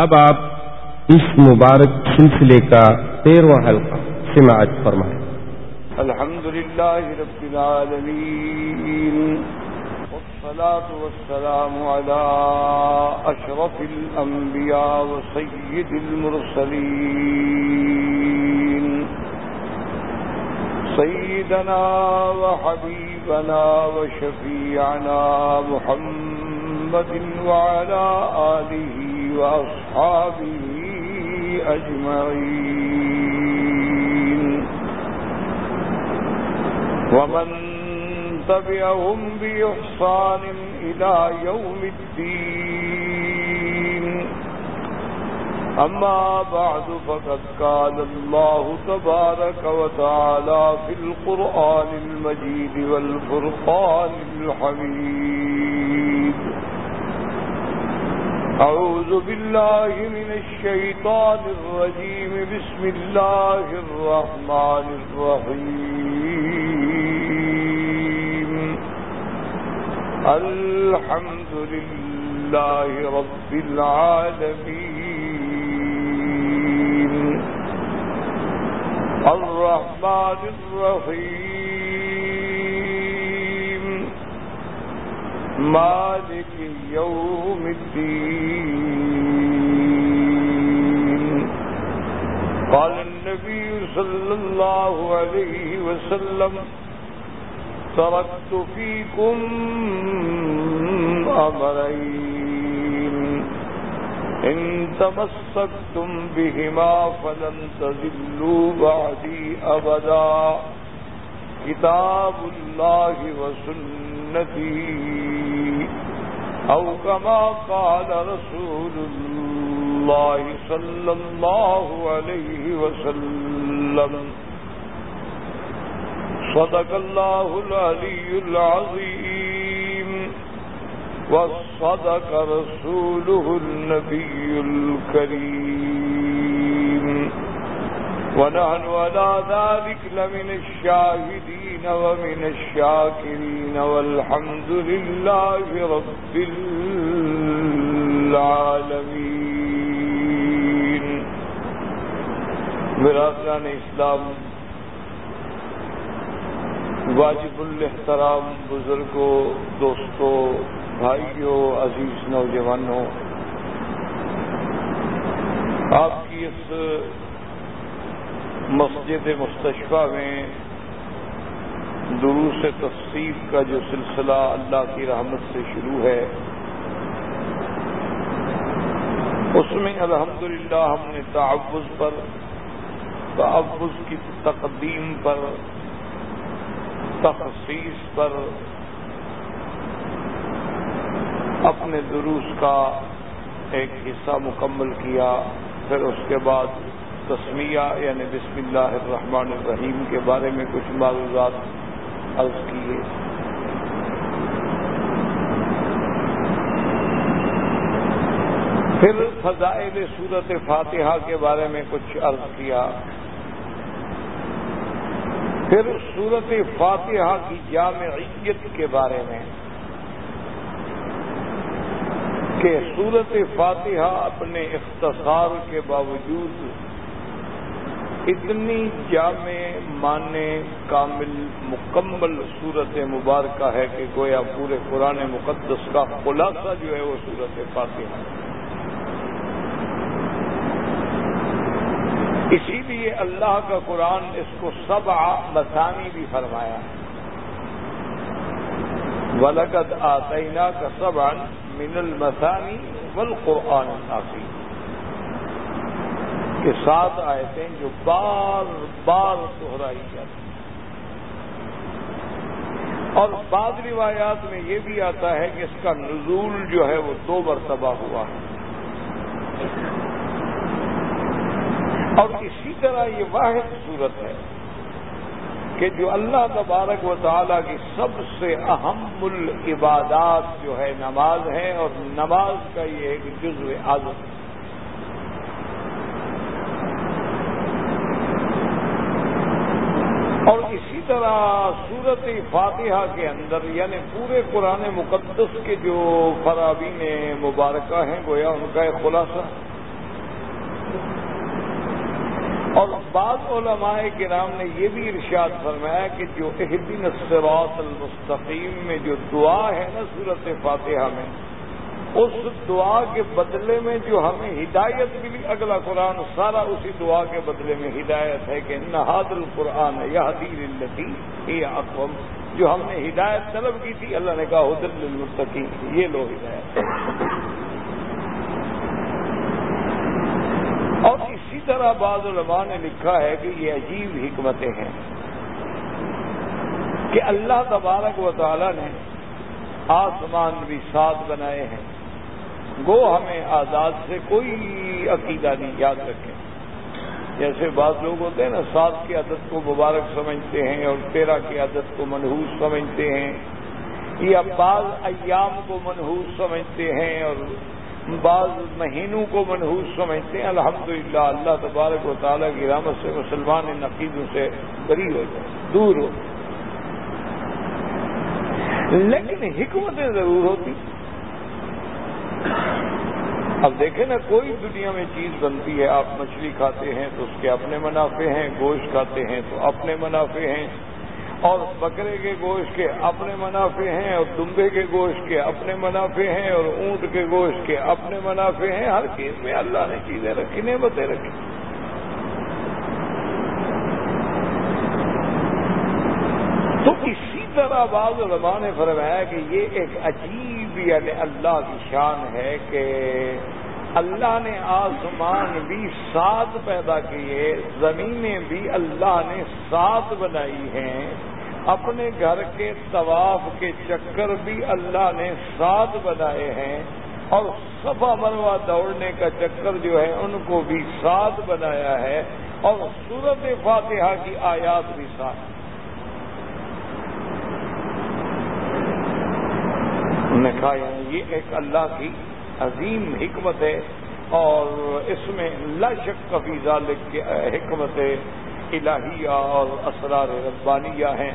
اب آپ اس مبارک سلسلے کا تیرواں حلقہ سماعت فرمائیں۔ الحمد لله رب العالمين والصلاة والسلام على أشرف الأنبياء وسيد المرسلين سيدنا وحبيبنا وشفيعنا محمد وعلى آله وأصحابه أجمعين. ومن تبعهم بإحصان إلى يوم الدين. أما بعد، فقد قال الله تبارك وتعالى في القرآن المجيد والفرقان الحميد. أعوذ بالله من الشيطان الرجيم. بسم الله الرحمن الرحيم. الحمد لله رب العالمين. الرحمن الرحيم. مالك يوم الدين قال النبي صلى الله عليه وسلم تركت فيكم أمرين إن تمسكتم بهما فلن تذلوا بعدي أبدا كتاب الله وسنتي أو كما قال رسول الله صلى الله عليه وسلم صدق الله العلي العظيم وصدق رسوله النبي الكريم ونحن على ذلك لمن الشاهدين ومن الشاكرين والحمد لله رب العالمين. برادران اسلام، واجب الاحترام بزرگوں، دوستوں، بھائیوں، عزیز نوجوانوں، آپ کی اس مسجد مستشفہ میں دروس تفصیل کا جو سلسلہ اللہ کی رحمت سے شروع ہے، اس میں الحمدللہ ہم نے تعوض پر تعوض کی تقدیم پر، تخصیص پر اپنے دروس کا ایک حصہ مکمل کیا، پھر اس کے بعد تسمیہ یعنی بسم اللہ الرحمن الرحیم کے بارے میں کچھ معلومات عرض کیے۔ پھر فضائل صورت فاتحہ کے بارے میں کچھ عرض کیا۔ پھر صورت فاتحہ کی جامعیت کے بارے میں کہ صورت فاتحہ اپنے اختصار کے باوجود اتنی جامع معنی کامل مکمل صورت مبارکہ ہے کہ گویا پورے قرآن مقدس کا خلاصہ جو ہے وہ صورت فاتحہ ہے۔ اسی لیے اللہ کا قرآن اس کو سب مسانی بھی فرمایا۔ ولقد آتینہ کا سبان من المسانی والقرآن الحافی کے ساتھ آئے تھے جو بار بار دہرائی جاتی اور بعض روایات میں یہ بھی آتا ہے کہ اس کا نزول جو ہے وہ دو مرتبہ ہوا ہے۔ اور اسی طرح یہ واحد صورت ہے کہ جو اللہ تبارک و تعالیٰ کی سب سے اہم العبادات جو ہے نماز ہے اور نماز کا یہ ایک جزو اعظم ہے اور اسی طرح صورت فاتحہ کے اندر یعنی پورے قرآن مقدس کے جو فرابین مبارکہ ہیں، گویا ان کا ایک خلاصہ۔ اور بعض علماء کرام نے یہ بھی ارشاد فرمایا کہ جو اہدین الصراط المستقیم میں جو دعا ہے نا صورت فاتحہ میں اس دعا کے بدلے میں جو ہمیں ہدایت ملی، اگلا قرآن سارا اسی دعا کے بدلے میں ہدایت ہے کہ نہاد القرآن یا حدیر التی یہ اقوام جو ہم نے ہدایت طلب کی تھی، اللہ نے کہا حدل المستقیم یہ لو ہدایت۔ اور اسی طرح بعض علماء نے لکھا ہے کہ یہ عجیب حکمتیں ہیں کہ اللہ تبارک و تعالی نے آسمان بھی ساتھ بنائے ہیں۔ گو ہمیں آزاد سے کوئی عقیدہ نہیں، یاد رکھیں۔ جیسے بعض لوگ ہوتے ہیں نا، سات کی عادت کو مبارک سمجھتے ہیں اور تیرہ کی عادت کو منحوس سمجھتے ہیں۔ یا بعض ایام کو منحوس سمجھتے ہیں اور بعض مہینوں کو منحوس سمجھتے ہیں۔ الحمدللہ، اللہ تبارک و تعالیٰ کی رحمت سے مسلمان ان عقیدوں سے بری ہو جائے، دور ہو لیکن حکمتیں ضرور ہوتی۔ اب دیکھیں نا، کوئی دنیا میں چیز بنتی ہے، آپ مچھلی کھاتے ہیں تو اس کے اپنے منافع ہیں، گوشت کھاتے ہیں تو اپنے منافع ہیں۔ اور بکرے کے گوشت کے اپنے منافع ہیں، اور دمبے کے گوشت کے اپنے منافع ہیں، اور اونٹ کے گوشت کے اپنے منافع ہیں۔ ہر چیز میں اللہ نے چیزیں رکھی، نعمتیں رکھی۔ تو اسی طرح بعض علماء نے فرمایا کہ یہ ایک عجیب یعنی اللہ کی شان ہے کہ اللہ نے آسمان بھی سات پیدا کیے، زمینیں بھی اللہ نے سات بنائی ہیں۔ اپنے گھر کے طواف کے چکر بھی اللہ نے سات بنائے ہیں۔ اور صفا مروا دوڑنے کا چکر جو ہے، ان کو بھی سات بنایا ہے۔ اور صورت فاتحہ کی آیات بھی نے کہا یعنی یہ ایک اللہ کی عظیم حکمت ہے اور اس میں لا شک کبھی ذالک کے حکمت الہیہ اور اسرار ربانیہ ہیں۔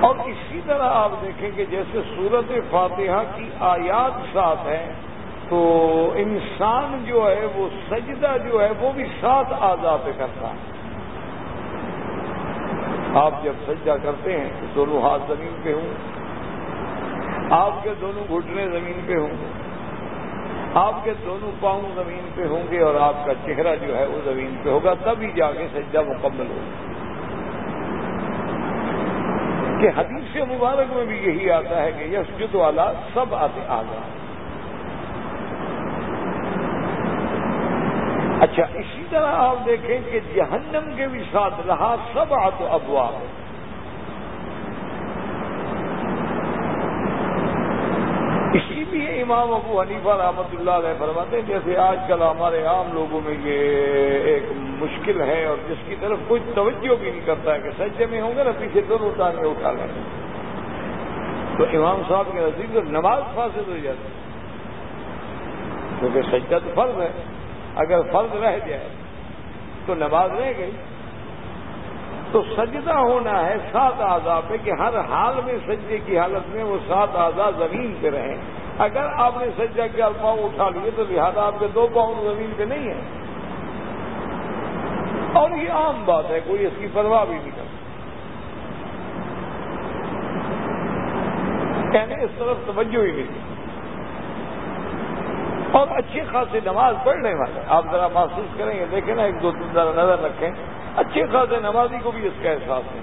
اور اسی طرح آپ دیکھیں کہ جیسے صورت فاتحہ کی آیات ساتھ ہیں، تو انسان جو ہے، وہ سجدہ جو ہے، وہ بھی سات آزاد کرتا ہے۔ آپ جب سجدہ کرتے ہیں تو دونوں ہاتھ زمین پہ ہوں۔ آپ کے دونوں گھٹنے زمین پہ ہوں۔ آپ کے دونوں پاؤں زمین پہ ہوں گے اور آپ کا چہرہ جو ہے وہ زمین پہ ہوگا، تبھی جا کے سجدہ مکمل ہوگا۔ کہ حدیث مبارک میں بھی یہی آتا ہے کہ یس والا سب آتے آگا اچھا اسی طرح آپ دیکھیں کہ جہنم کے بھی ساتھ رہا سب آت ابوا اسی لیے امام ابو حنیفہ رحمۃ اللہ علیہ فرماتے ہیں، جیسے آج کل ہمارے عام لوگوں میں یہ ایک مشکل ہے اور جس کی طرف کوئی توجہ بھی نہیں کرتا ہے کہ سجے میں ہوں گے نا، پیچھے دونوں اتارے اٹھا لیں۔ تو امام صاحب کے نزدیک نماز فاصل ہو جاتی کیونکہ سجدہ تو فرض ہے۔ اگر فرض رہ جائے تو نماز رہ گئی۔ تو سجدہ ہونا ہے سات آزاد پہ کہ ہر حال میں سجدے کی حالت میں وہ سات آزاد زمین پہ رہیں۔ اگر آپ نے سجدہ کیا پاؤں اٹھا لیے تو لہٰذا آپ کے دو پاؤں زمین پہ نہیں ہیں۔ اور یہ عام بات ہے، کوئی اس کی پرواہ بھی نہیں کرتا۔ کہنے اس طرف توجہ ہی نہیں۔ اور اچھی خاصی نماز پڑھنے والے آپ ذرا محسوس کریں گے، دیکھیں نا، ایک دو تین ذرا نظر رکھیں۔ اچھے خاصے نمازی کو بھی اس کا احساس ہے۔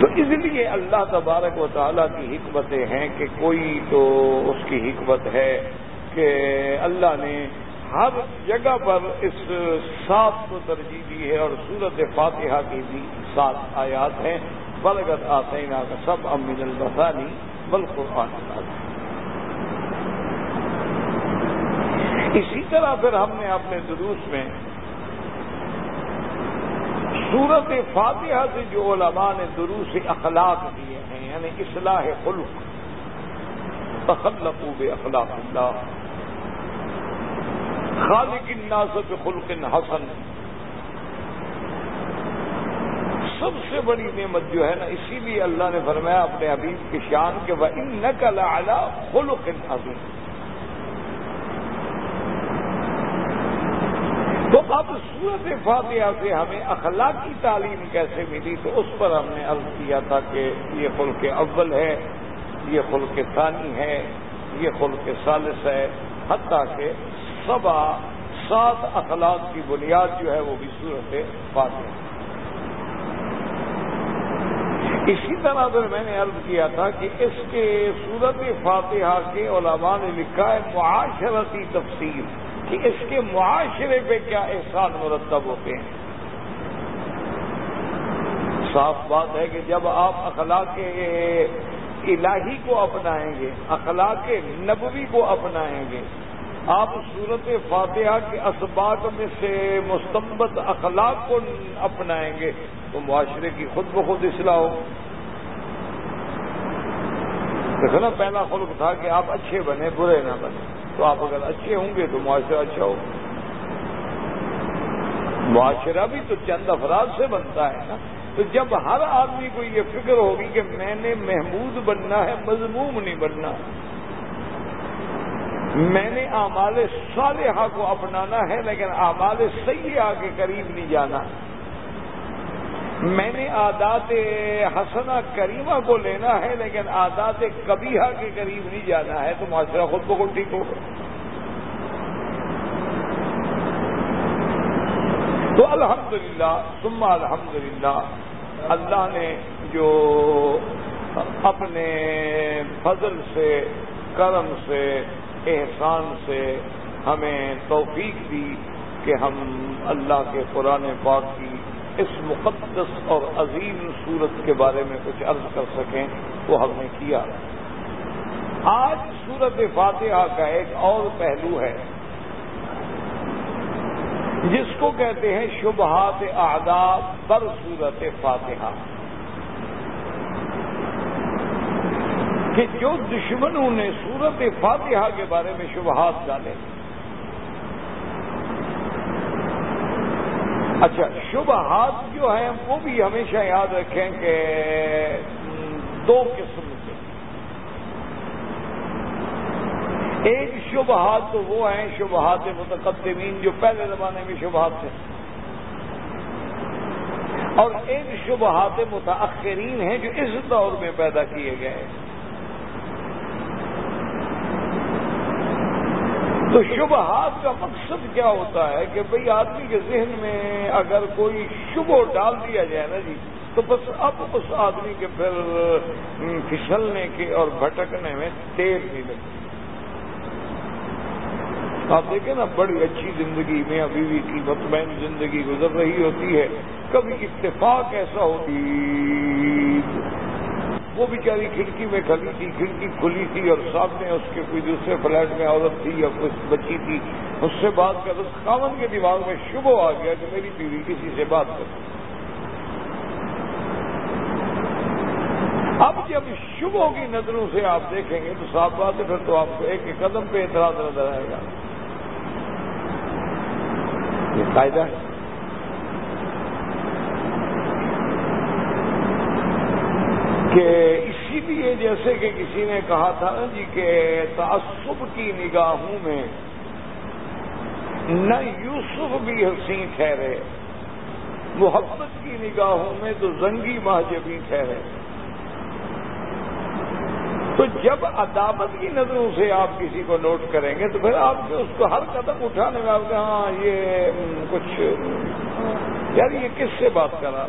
تو اس لیے اللہ تبارک و تعالیٰ کی حکمتیں ہیں کہ کوئی تو اس کی حکمت ہے کہ اللہ نے ہر جگہ پر اس سات کو ترجیح دی ہے اور صورت فاتحہ کی بھی سات آیات ہیں۔ بلغت آسینہ کا سب امین البسانی بالقرآن اسی طرح پھر ہم نے اپنے دروس میں صورت فاتحہ سے جو علماء نے دروس اخلاق دیے ہیں یعنی اصلاح خلق تخلقوب اخلاق اللہ، خالق الناس خلق حسن سب سے بڑی نعمت جو ہے نا، اسی لیے اللہ نے فرمایا اپنے حبیب کی شان کے وہ ان نقل اعلیٰ خلق عظیم تو اب صورت فاتحہ سے ہمیں اخلاقی تعلیم کیسے ملی؟ تو اس پر ہم نے عرض کیا تھا کہ یہ خلق اول ہے، یہ خلق ثانی ہے، یہ خلق ثالث ہے۔ حتیٰ کہ سبا سات اخلاق کی بنیاد جو ہے وہ بھی صورت فاتحہ اسی طرح سے میں نے عرض کیا تھا کہ اس کے صورت فاتحہ کے علماء نے لکھا ہے معاشرتی تفصیل کہ اس کے معاشرے پہ کیا احسان مرتب ہوتے ہیں۔ صاف بات ہے کہ جب آپ اخلاق الہی کو اپنائیں گے، اخلاق نبوی کو اپنائیں گے، آپ صورت فاتحہ کے اسباق میں سے مستمت اخلاق کو اپنائیں گے تو معاشرے کی خود بخود اصلاح ہو۔ دیکھو نا، پہلا خلق تھا کہ آپ اچھے بنے، برے نہ بنے۔ تو آپ اگر اچھے ہوں گے تو معاشرہ اچھا ہو معاشرہ بھی تو چند افراد سے بنتا ہے نا۔ تو جب ہر آدمی کو یہ فکر ہوگی کہ میں نے محمود بننا ہے مضموم نہیں بننا۔ میں نے اعمال صالحہ کو اپنانا ہے، لیکن اعمال سیاح کے قریب نہیں جانا۔ میں نے عادات حسنہ کریمہ کو لینا ہے، لیکن عادات کبیہ کے قریب نہیں جانا ہے، تو معاشرہ خود بخود ٹھیک ہوگا تو الحمدللہ، ثم الحمدللہ، اللہ نے جو اپنے فضل سے، کرم سے، احسان سے ہمیں توفیق دی کہ ہم اللہ کے قرآن پاک کی اس مقدس اور عظیم صورت کے بارے میں کچھ عرض کر سکیں، وہ ہم نے کیا۔ آج صورت فاتحہ کا ایک اور پہلو ہے، جس کو کہتے ہیں شبہات آداب پر صورت فاتحہ۔ کہ جو دشمنوں نے صورت فاتحہ کے بارے میں شبہات ڈالے اچھا شبہات جو ہیں، وہ بھی ہمیشہ یاد رکھیں کہ دو قسم کے۔ ایک شبہات تو وہ ہیں شبہات متقدمین جو پہلے زمانے میں شبہات تھے۔ اور ایک شبہات متاثرین ہیں جو اس دور میں پیدا کیے گئے۔ ہیں تو شبہات کا مقصد کیا ہوتا ہے کہ بھئی آدمی کے ذہن میں اگر کوئی شبہ ڈال دیا جائے نا جی تو بس اب اس آدمی کے پھر پھسلنے کے اور بھٹکنے میں دیر نہیں لگتی۔ آپ دیکھیں نا، بڑی اچھی زندگی میں بیوی کی مطمئن زندگی گزر رہی ہوتی ہے۔ کبھی اتفاق ایسا ہوتی وہ بیچاری کھڑکی میں کھڑی تھی، کھڑکی کھلی تھی اور سامنے اس کے کوئی دوسرے فلیٹ میں عورت تھی یا کوئی بچی تھی، اس سے بات کر اس کامن کے دماغ میں شبہ آ گیا کہ میری بیوی کسی سے بات کر اب جب شبوں کی نظروں سے آپ دیکھیں گے تو صاف بات ہے، پھر تو آپ کو ایک ایک قدم پہ اعتراض نظر آئے گا۔ یہ قاعدہ ہے۔ کہ اسی لیے جیسے کہ کسی نے کہا تھا نا جی کہ تعصب کی نگاہوں میں نہ یوسف بھی حسین ٹھہرے، محبت کی نگاہوں میں تو زنگی مہجبی ٹھہرے۔ تو جب عدابت کی نظروں سے آپ کسی کو نوٹ کریں گے تو پھر آپ کے اس کو ہر قدم اٹھانے میں آپ کہ ہاں یہ کچھ یار یہ کس سے بات کر رہا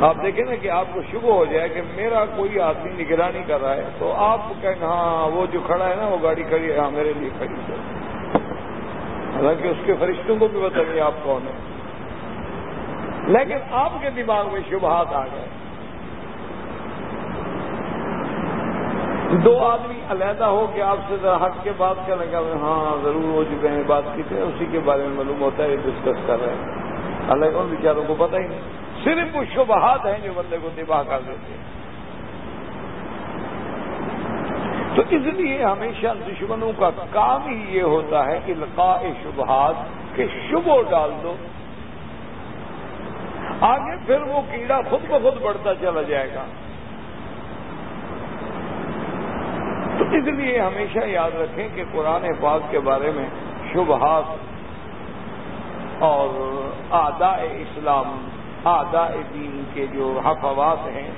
آپ دیکھیں نا کہ آپ کو شبہ ہو جائے کہ میرا کوئی آدمی نگرانی کر رہا ہے، تو آپ کہیں ہاں وہ جو کھڑا ہے نا، وہ گاڑی کھڑی ہے ہاں میرے لیے کھڑی ہے۔ حالانکہ اس کے فرشتوں کو بھی بتائیے آپ کون ہیں۔ لیکن آپ کے دماغ میں شبہات آ گئے۔ دو آدمی علیحدہ ہو کے آپ سے ہٹ کے بات کرنے کا ہاں ضرور وہ جو میں نے بات کی تھی اسی کے بارے میں معلوم ہوتا ہے ڈسکس کر رہے ہیں۔ اللہ ان بیچاروں کو پتہ ہی نہیں۔ صرف وہ شبہات ہیں جو بندے کو تباہ کر دیتے ہیں۔ تو اس لیے ہمیشہ دشمنوں کا کام ہی یہ ہوتا ہے القاء شبہات کہ شبو ڈال دو۔ آگے پھر وہ کیڑا خود بخود بڑھتا چلا جائے گا۔ تو اس لیے ہمیشہ یاد رکھیں کہ قرآن پاک کے بارے میں شبہات اور آداء اسلام آداء دین کے جو حفوات ہیں،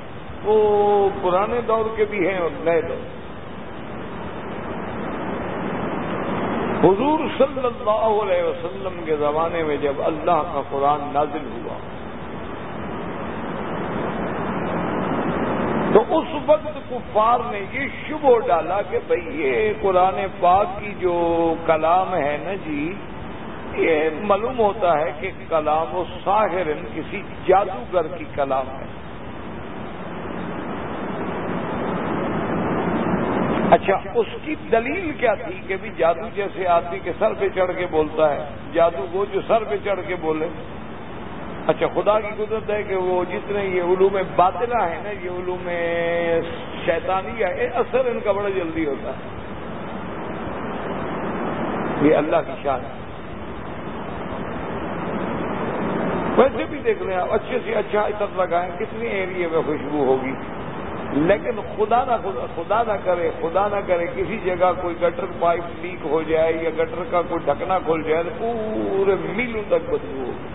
وہ پرانے دور کے بھی ہیں اور نئے دور۔ حضور صلی اللہ علیہ وسلم کے زمانے میں جب اللہ کا قرآن نازل ہوا، تو اس وقت کفار نے یہ شبہ ڈالا کہ بھئی یہ قرآن پاک کی جو کلام ہے نا جی یہ معلوم ہوتا ہے کہ کلام و ساحر کسی جادوگر کی کلام ہے۔ اچھا اس کی دلیل کیا تھی کہ بھی جادو جیسے آدمی کے سر پہ چڑھ کے بولتا ہے، جادو وہ جو سر پہ چڑھ کے بولے۔ اچھا خدا کی قدرت ہے کہ وہ جتنے یہ علوم باطلا ہے نا، یہ علوم شیطانی ہے اثر ان کا بڑا جلدی ہوتا ہے۔ یہ اللہ کی شان ہے۔ ویسے بھی دیکھ لیں آپ اچھے سے اچھا عطر لگائیں، کتنی ایریے میں خوشبو ہوگی۔ لیکن خدا نہ خدا نہ کرے، خدا نہ کرے کسی جگہ کوئی گٹر پائپ لیک ہو جائے یا گٹر کا کوئی ڈھکنا کھل جائے تو پورے میلوں تک بدبو ہوگی۔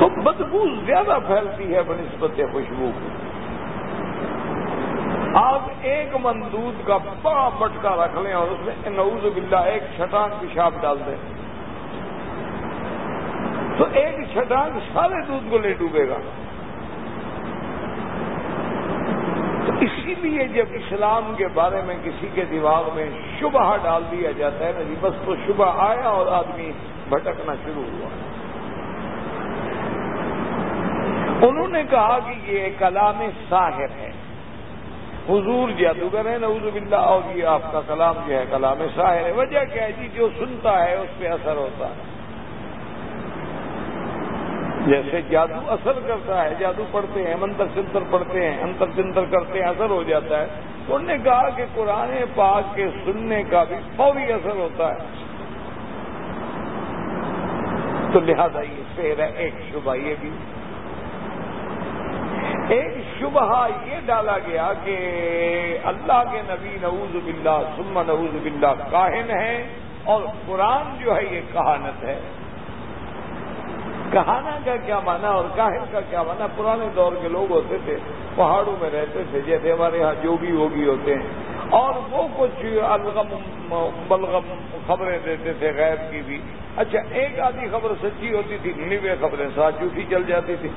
تو بدبو زیادہ پھیلتی ہے بنسبت خوشبو کی۔ آپ ایک مندود کا بڑا مٹکا رکھ لیں اور اس میں نعوذ باللہ ایک چھٹان پیشاب ڈال دیں۔ تو ایک چھٹان سارے دودھ کو لے ڈوبے گا۔ تو اسی لیے جب اسلام کے بارے میں کسی کے دماغ میں شبہ ڈال دیا جاتا ہے نا جی بس تو شبہ آیا اور آدمی بھٹکنا شروع ہوا۔ انہوں نے کہا کہ یہ کلام ساحر ہے۔ حضور جی، جادوگر ہے نعوذ باللہ اور یہ جی، آپ کا کلام جو ہے، کلام شاہر ہے۔ وجہ کیا ہے جی؟ جو سنتا ہے، اس پہ اثر ہوتا ہے۔ جیسے جادو اثر کرتا ہے، جادو پڑھتے ہیں، منتر چنتر پڑھتے ہیں، انتر چنتر کرتے ہیں، اثر ہو جاتا ہے۔ انہوں نے کہا کہ قرآن پاک کے سننے کا بھی فوری اثر ہوتا ہے۔ تو لہذا یہ شعر ہے، ایک شبہ یہ بھی۔ ایک شبہ یہ ڈالا گیا کہ اللہ کے نبی نعوذ باللہ ثم نعوذ باللہ کاہن ہے اور قرآن جو ہے یہ کہانت ہے۔ کہانا کا کیا مانا اور کاہن کا کیا مانا پرانے دور کے لوگ ہوتے تھے، پہاڑوں میں رہتے تھے، جیسے ہمارے یہاں جوگی ووگی ہوتے ہیں۔ اور وہ کچھ الغم، بلغم خبریں دیتے تھے غیب کی بھی۔ اچھا ایک آدھی خبر سچی ہوتی تھی نوے خبریں، ساتھ جھوٹی چل جاتی تھی۔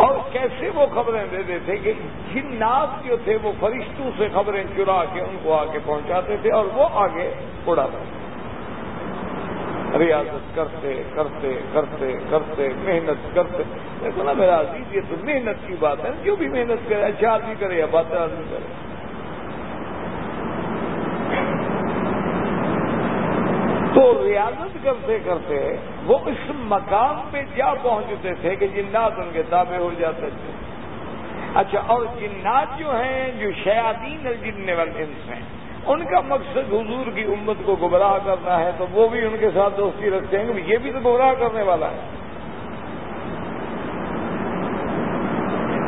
اور کیسے وہ خبریں دے دیتے کہ جنات جو تھے وہ فرشتوں سے خبریں چرا کے ان کو آگے پہنچاتے تھے اور وہ آگے اڑاتے تھے۔ ریاضت کرتے کرتے کرتے کرتے، محنت کرتے۔ دیکھو نا میرا عزیز، یہ تو محنت کی بات ہے۔ جو بھی محنت کرے اچھا آدمی کرے یا بات آدمی کرے۔ تو ریاضت کرتے کرتے وہ اس مقام پہ جا پہنچتے تھے کہ جنات ان کے تابع ہو جاتے تھے۔ اچھا اور جنات جو ہیں، جو شیادین الجن والانس ہیں، ان کا مقصد حضور کی امت کو گمراہ کرنا ہے، تو وہ بھی ان کے ساتھ دوستی رکھتے ہیں۔ کہ یہ بھی تو گمراہ کرنے والا ہے۔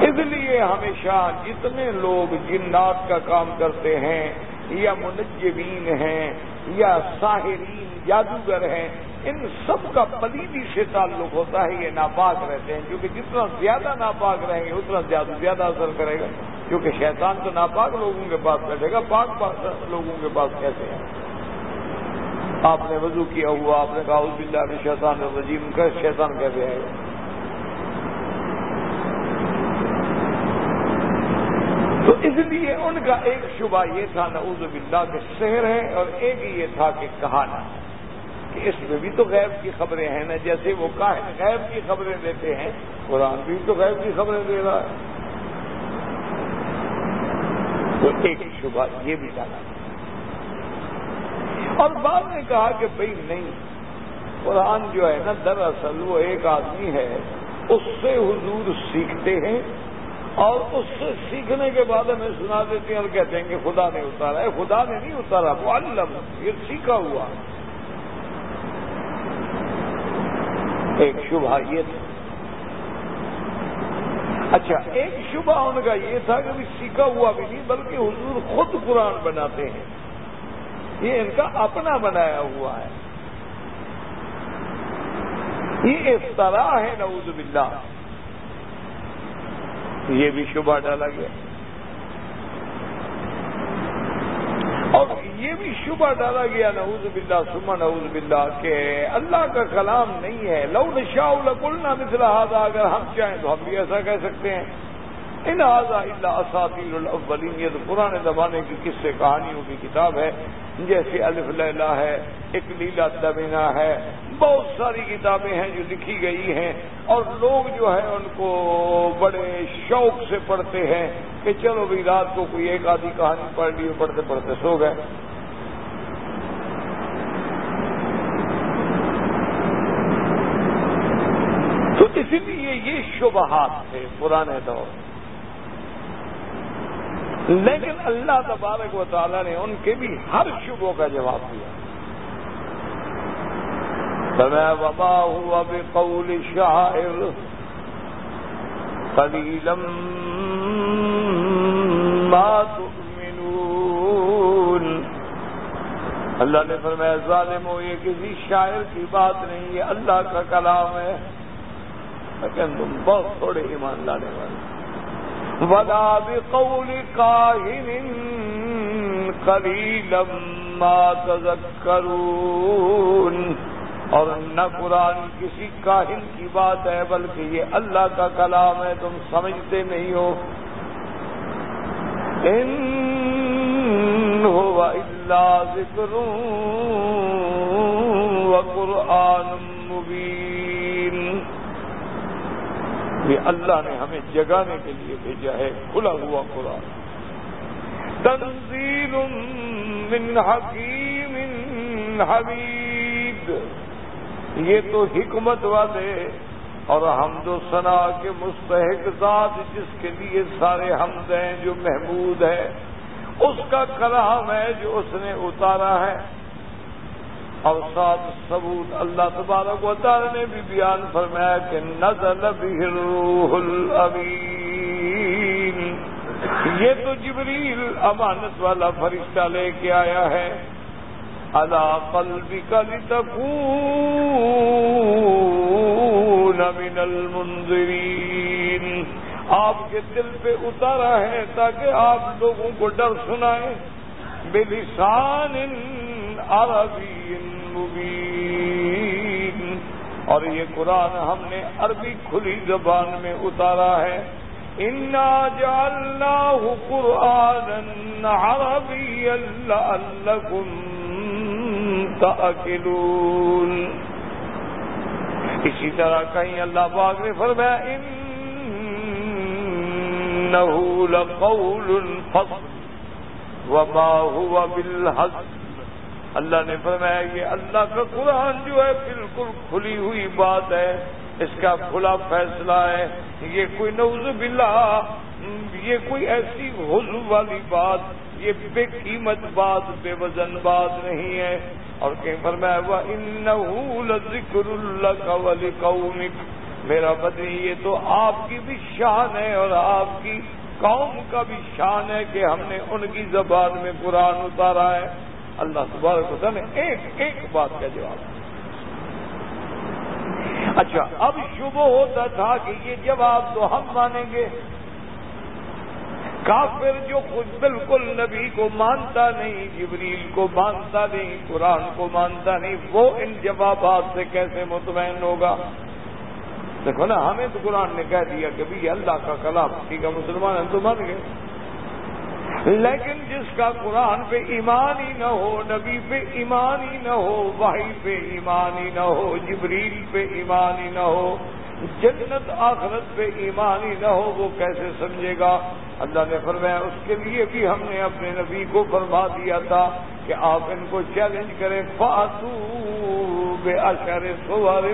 اس لیے ہمیشہ جتنے لوگ جنات کا کام کرتے ہیں، یا منجمین ہیں یا ساحرین، جادوگر ہیں، ان سب کا پلیدی سے تعلق ہوتا ہے، یہ ناپاک رہتے ہیں۔ کیونکہ جتنا زیادہ ناپاک رہیں گے اتنا زیادہ زیادہ اثر کرے گا۔ کیونکہ شیطان تو ناپاک لوگوں کے پاس بیٹھے گا، پاک پاک لوگوں کے پاس کیسے ہے آپ نے وضو کیا ہوا، آپ نے کہا اس بلّہ کے شیطان الرجیم کا شیطان کیسے آئے گا تو اس لیے ان کا ایک شبہ یہ تھا، نعوذ باللہ کے شہر ہے اور ایک یہ تھا کہ کہانا کہ اس میں بھی تو غیب کی خبریں ہیں نا، جیسے وہ غیب کی خبریں دیتے ہیں، قرآن بھی تو غیب کی خبریں دے رہا ہے۔ تو ایک شبہ یہ بھی ڈالا۔ اور بعد نے کہا کہ بھائی نہیں، قرآن جو ہے نا، دراصل وہ ایک آدمی ہے، اس سے حضور سیکھتے ہیں اور اس سے سیکھنے کے بعد ہمیں سنا دیتے ہیں اور کہتے ہیں کہ خدا نے اتارا ہے۔ خدا نے نہیں اتارا وہ علم یہ سیکھا ہوا۔ ایک شبہ یہ تھا۔ اچھا ایک شبہ ان کا یہ تھا کہ بھی سیکھا ہوا بھی نہیں، بلکہ حضور خود قرآن بناتے ہیں۔ یہ ان کا اپنا بنایا ہوا ہے۔ یہ اس طرح ہے، نعوذ باللہ۔ یہ بھی شبہ ڈالا گیا۔ اور یہ بھی شبہ ڈالا گیا، نعوذ باللہ سما نعوذ باللہ، کہ اللہ کا کلام نہیں ہے۔ لو نشا لکلنا مثل ہاضا اگر ہم چاہیں تو ہم بھی ایسا کہہ سکتے ہیں۔ ان آزا اللہ اساطیر الاولین، یہ تو پرانے زمانے کی قصے، کہانیوں کی کتاب ہے۔ جیسے الف لیلہ ہے، ایک لیلا دمینا ہے۔ بہت ساری کتابیں ہیں جو لکھی گئی ہیں اور لوگ جو ہے ان کو بڑے شوق سے پڑھتے ہیں کہ چلو بھی رات کو کوئی ایک آدھی کہانی پڑھ لی پڑھتے پڑھتے سو گئے۔ تو اسی لیے یہ شبہات تھے پرانے دور۔ لیکن اللہ تبارک و تعالیٰ نے ان کے بھی ہر شبوں کا جواب دیا۔ وبا ہوا بے قول شاعر قلیلم ما تؤمنون۔ اللہ نے فرمایا، ظالم ہو، یہ کسی شاعر کی بات نہیں، یہ اللہ کا کلام ہے۔ لیکن تم بہت تھوڑے ایمان لانے والے۔ ولا بقول كاهن قليلا ما تذكرون۔ اور نہ قرآن کسی کاہن کی بات ہے، بلکہ یہ اللہ کا کلام ہے، تم سمجھتے نہیں ہو۔ ان هو الا ذکر وقرآن مبین۔ یہ اللہ نے ہمیں جگانے کے لیے بھیجا ہے، کھلا ہوا قرآن۔ تنزیل من حکیم حمید۔ یہ تو حکمت والے اور حمد و ثنا کے مستحق ذات جس کے لیے سارے حمد ہیں جو محمود ہے، اس کا کلام ہے جو اس نے اتارا ہے۔ اور ساتھ ثبوت اللہ تبارک و تعالی نے بھی بیان فرمایا کہ نزل به الروح الامین۔ یہ تو جبریل امانت والا فرشتہ لے کے آیا ہے۔ اللہ قلبک لتکون من المنذرین آپ کے دل پہ اتارا ہے تاکہ آپ لوگوں کو ڈر سنائیں۔ بلسان عربی مبین۔ اور یہ قرآن ہم نے عربی کھلی زبان میں اتارا ہے۔ انا جالنا قرآن عربی اللہ تاکلون اسی طرح کہیں اللہ باغ نے فرمایا انه لقول فصل وما هو بالحق. اللہ نے فرمایا، یہ اللہ کا قرآن جو ہے بالکل کھلی ہوئی بات ہے، اس کا کھلا فیصلہ ہے۔ یہ کوئی نوز باللہ، یہ کوئی ایسی حضو والی بات، یہ بے قیمت بات، بے وزن بات نہیں ہے۔ اور کہیں فرمایا وہ ان ذکر اللہ کا ولی قومک میرا بدنی یہ تو آپ کی بھی شان ہے اور آپ کی قوم کا بھی شان ہے کہ ہم نے ان کی زبان میں قرآن اتارا ہے۔ اللہ تبارک و نے ایک ایک بات کا جواب اچھا اب شبہ ہوتا تھا کہ یہ جواب تو ہم مانیں گے۔ کافر جو خود بالکل نبی کو مانتا نہیں، جبریل کو مانتا نہیں، قرآن کو مانتا نہیں، وہ ان جوابات سے کیسے مطمئن ہوگا؟ دیکھو نا، ہمیں تو قرآن نے کہہ دیا کہ بھی اللہ کا کلام ٹھیک ہے، مسلمان ہم تو مان گئے۔ لیکن جس کا قرآن پہ ایمان ہی نہ ہو، نبی پہ ایمان ہی نہ ہو واہی پہ ایمان ہی نہ ہو، جبریل پہ ایمان ہی نہ ہو، جنت آخرت پہ ایمان ہی نہ ہو، وہ کیسے سمجھے گا؟ اللہ نے فرمایا، اس کے لیے بھی ہم نے اپنے نبی کو فرما دیا تھا کہ آپ ان کو چیلنج کریں فاتو بے اشر سوار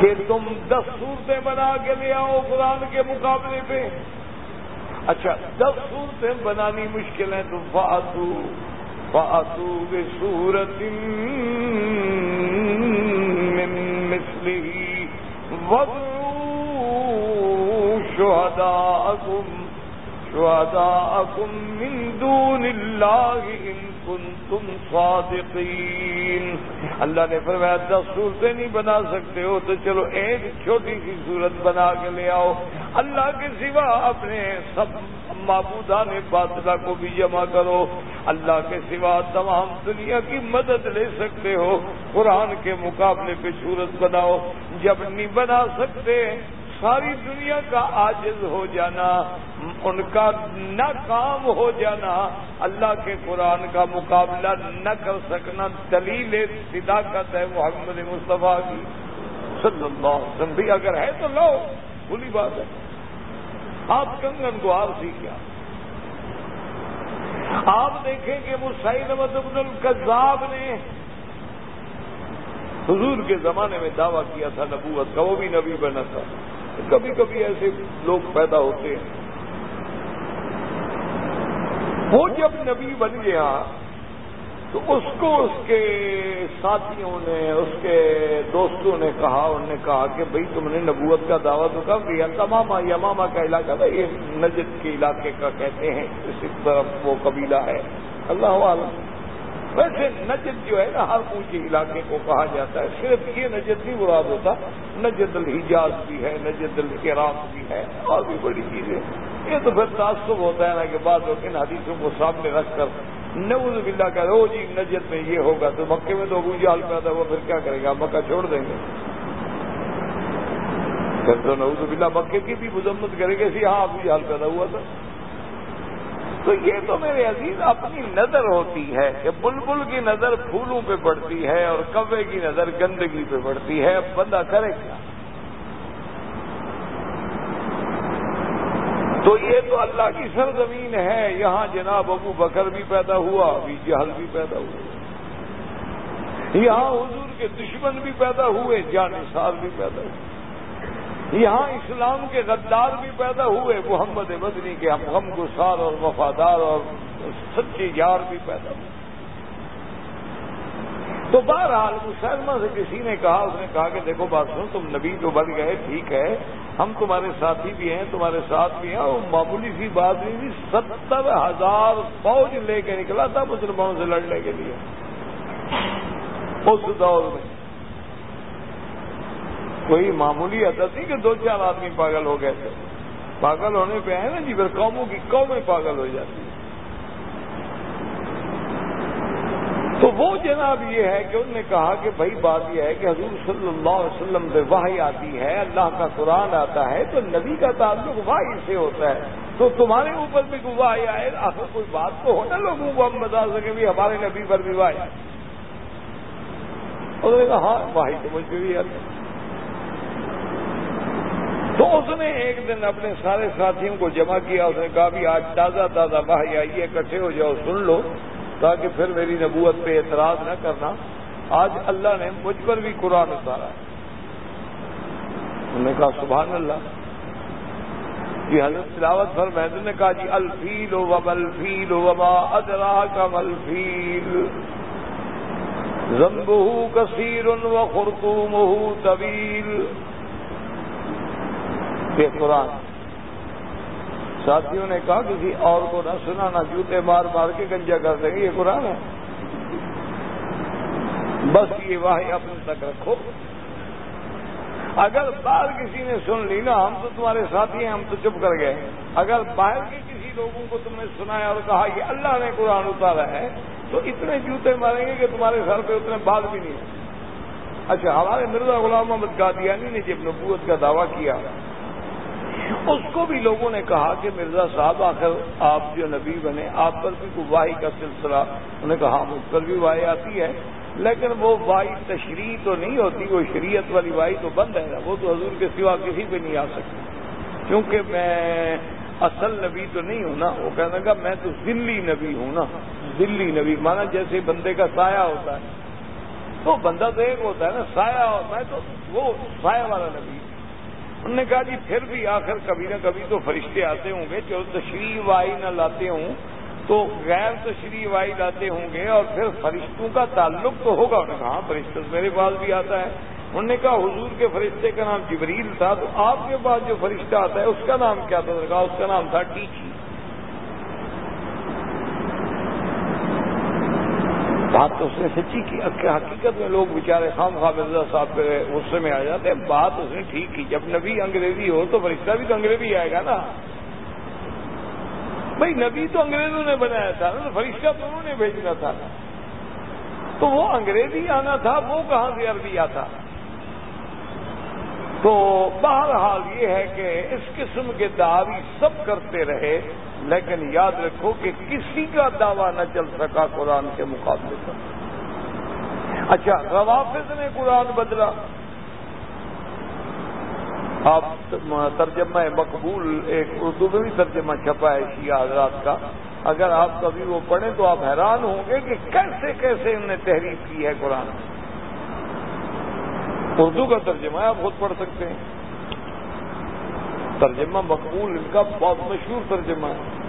کہ تم دس صورتیں بنا کے لے آؤ قرآن کے مقابلے پہ۔ اچھا دس صورتیں بنانی مشکل ہیں، تو فاتو فاتو بے سورت مسلی وضو شہداءکم شہداءکم من دون اللہ ان کنتم صادقین اللہ نے فرمایا، دس صورتیں نہیں بنا سکتے ہو تو چلو ایک چھوٹی سی صورت بنا کے لے آؤ۔ اللہ کے سوا اپنے سب معبودان باطلہ کو بھی جمع کرو۔ اللہ کے سوا تمام دنیا کی مدد لے سکتے ہو۔ قرآن کے مقابلے پہ صورت بناؤ۔ جب نہیں بنا سکتے، ساری دنیا کا عاجز ہو جانا، ان کا ناکام ہو جانا۔ اللہ کے قرآن کا مقابلہ نہ کر سکنا۔ دلیل صداقت ہے محمد مصطفیٰ کی۔ صلی اللہ علیہ وسلم۔ بھی اگر ہے تو لو بری بات ہے۔ آپ کنگن کو آپ سیکھا آپ دیکھیں کہ وہ سعید ابن القذاب نے حضور کے زمانے میں دعویٰ کیا تھا نبوت کا، وہ بھی نبی بنا تھا۔ کبھی کبھی ایسے لوگ پیدا ہوتے ہیں۔ وہ جب نبی بن گیا تو اس کو اس کے ساتھیوں نے، اس کے دوستوں نے کہا انہوں نے کہا کہ بھئی تم نے نبوت کا دعویٰ تو کب دیا تماما یماما کا علاقہ تھا، یہ نجد کے علاقے کا کہتے ہیں اسی طرف وہ قبیلہ ہے۔ اللہ عالم ویسے نجد جو ہے نا، ہر اونچے علاقے کو کہا جاتا ہے۔ صرف یہ نجد نہیں مراد ہوتا، نجد الحجاز بھی ہے، نجد العراق بھی ہے، اور بھی بڑی چیزیں۔ یہ تو پھر تعصب ہوتا ہے نا، کہ بعض لوگ ان حدیثوں کو سامنے رکھ کر نوز بلّہ کا رو جی نجد میں یہ ہوگا تو مکے میں تو ابو جال پیدا ہوا، پھر کیا کرے گا؟ مکہ چھوڑ دیں گے۔ پھر تو نوز بلّہ مکے کی بھی مذمت کرے گا سی ہاں ابو جال پیدا ہوا تھا۔ تو یہ تو میرے عزیز اپنی نظر ہوتی ہے کہ بلبل کی نظر پھولوں پہ پڑتی ہے اور کبے کی نظر گندگی پہ پڑتی ہے۔ بندہ کرے کیا؟ تو یہ تو اللہ کی سرزمین ہے۔ یہاں جناب ابو بکر بھی پیدا ہوا ابھی جہل بھی پیدا ہوا یہاں حضور کے دشمن بھی پیدا ہوئے جانصار بھی پیدا ہوئے۔ یہاں اسلام کے غدار بھی پیدا ہوئے، محمد مدنی کے ہم غم گسار اور وفادار اور سچے یار بھی پیدا ہوئے۔ تو بہرحال مسلمہ سے کسی نے کہا، اس نے کہا کہ دیکھو بات سنو، تم نبی تو بن گئے، ٹھیک ہے ہم تمہارے ساتھی بھی ہیں، تمہارے ساتھ بھی ہیں، اور معمولی سی بات نہیں تھی ستر ہزار فوج لے کے نکلا تھا مسلمانوں سے لڑنے کے لیے۔ اس دور میں۔ کوئی معمولی عدد نہیں کہ دو چار آدمی پاگل ہو گئے تھے۔ پاگل ہونے پہ ہے نا جی پھر قوموں کی قومیں پاگل ہو جاتی۔ تو وہ جناب یہ ہے کہ انہوں نے کہا کہ بھائی بات یہ ہے کہ حضور صلی اللہ علیہ وسلم سے واحد آتی ہے، اللہ کا قرآن آتا ہے، تو نبی کا تعلق واحد سے ہوتا ہے۔ تو تمہارے اوپر بھی واحد آئے، آخر کوئی بات تو ہونا لوگوں کو، ہم بتا سکیں بھی ہمارے نبی پر بھی واحد انہوں نے کہا ہاں واحد تو مجھ پہ بھی آتا تو اس نے ایک دن اپنے سارے ساتھیوں کو جمع کیا، اس نے کہا بھی آج تازہ تازہ بھائی آئیے اکٹھے ہو جاؤ، سن لو۔ تاکہ پھر میری نبوت پہ اعتراض نہ کرنا۔ آج اللہ نے مجھ پر بھی قرآن اتارا ہے۔ انہوں نے کہا، سبحان اللہ۔ جی حضرت تلاوت پر میں نے کہا جی الفیل و الفیل وما ادرا کا ملفیل زمبہ کثیر و خرطوم طویل۔ یہ قرآن۔ ساتھیوں نے کہا کسی اور کو نہ سنا، نہ جوتے مار مار کے گنجا کر دیں گے، یہ قرآن ہے۔ بس یہ واہ اپنے تک رکھو۔ اگر باہر کسی نے سن لی نا، ہم تو تمہارے ساتھی ہیں، ہم تو چپ کر گئے اگر باہر کے کسی لوگوں کو تم نے سنایا اور کہا کہ اللہ نے قرآن اتارا ہے، تو اتنے جوتے ماریں گے کہ تمہارے سر پہ اتنے بال بھی نہیں اچھا ہمارے مرزا غلام محمد قادیانی نے جب نبوت کا دعویٰ کیا اس کو بھی لوگوں نے کہا کہ مرزا صاحب آخر آپ جو نبی بنے، آپ پر بھی کوئی واحد کا سلسلہ، انہوں نے کہا مجھ پر بھی واحد آتی ہے، لیکن وہ واحد تشریح تو نہیں ہوتی، وہ شریعت والی واحد تو بند ہے نا وہ تو حضور کے سوا کسی پہ نہیں آ سکتی۔ کیونکہ میں اصل نبی تو نہیں ہوں نا، وہ کہنے کا میں تو ذلی نبی ہوں نا، ذلی نبی، مانا جیسے بندے کا سایہ ہوتا ہے۔ تو بندہ تو ایک ہوتا ہے نا، سایہ ہوتا ہے تو وہ سایہ والا نبی۔ انہوں نے کہا جی پھر بھی آخر کبھی نہ کبھی تو فرشتے آتے ہوں گے، جو تشریح وائی نہ لاتے ہوں تو غیر تشریح وائی لاتے ہوں گے اور پھر فرشتوں کا تعلق تو ہوگا۔ انہوں نے کہا ہاں، فرشتہ میرے پاس بھی آتا ہے۔ انہوں نے کہا، حضور کے فرشتے کا نام جبریل تھا، تو آپ کے پاس جو فرشتہ آتا ہے، اس کا نام کیا تھا؟ اس کا نام تھا ٹیچی جی۔ بات تو اس نے سچی کی حقیقت میں لوگ بیچارے خام خواہ مرزا صاحب پہ غصے میں آ جاتے ہیں؟ بات اس نے ٹھیک کی۔ جب نبی انگریزی ہو تو فرشتہ بھی تو انگریزی آئے گا نا۔ بھائی نبی تو انگریزوں نے بنایا تھا نا، فرشتہ تو انہوں نے بھیجنا تھا۔ تو وہ انگریزی آنا تھا، وہ کہاں سے عربی آتا؟ تو بہرحال یہ ہے کہ اس قسم کے دعوی سب کرتے رہے، لیکن یاد رکھو کہ کسی کا دعویٰ نہ چل سکا قرآن کے مقابلے پر۔ اچھا روافظ نے قرآن بدلا۔ آپ ترجمہ مقبول، ایک اردو میں بھی ترجمہ چھپا ہے شیعہ حضرات کا۔ اگر آپ کبھی وہ پڑھیں تو آپ حیران ہوں گے کہ کیسے کیسے انہوں نے تحریر کی ہے قرآن۔ اردو کا ترجمہ ہے، آپ خود پڑھ سکتے ہیں۔ ترجمہ مقبول ان کا بہت مشہور ترجمہ ہے۔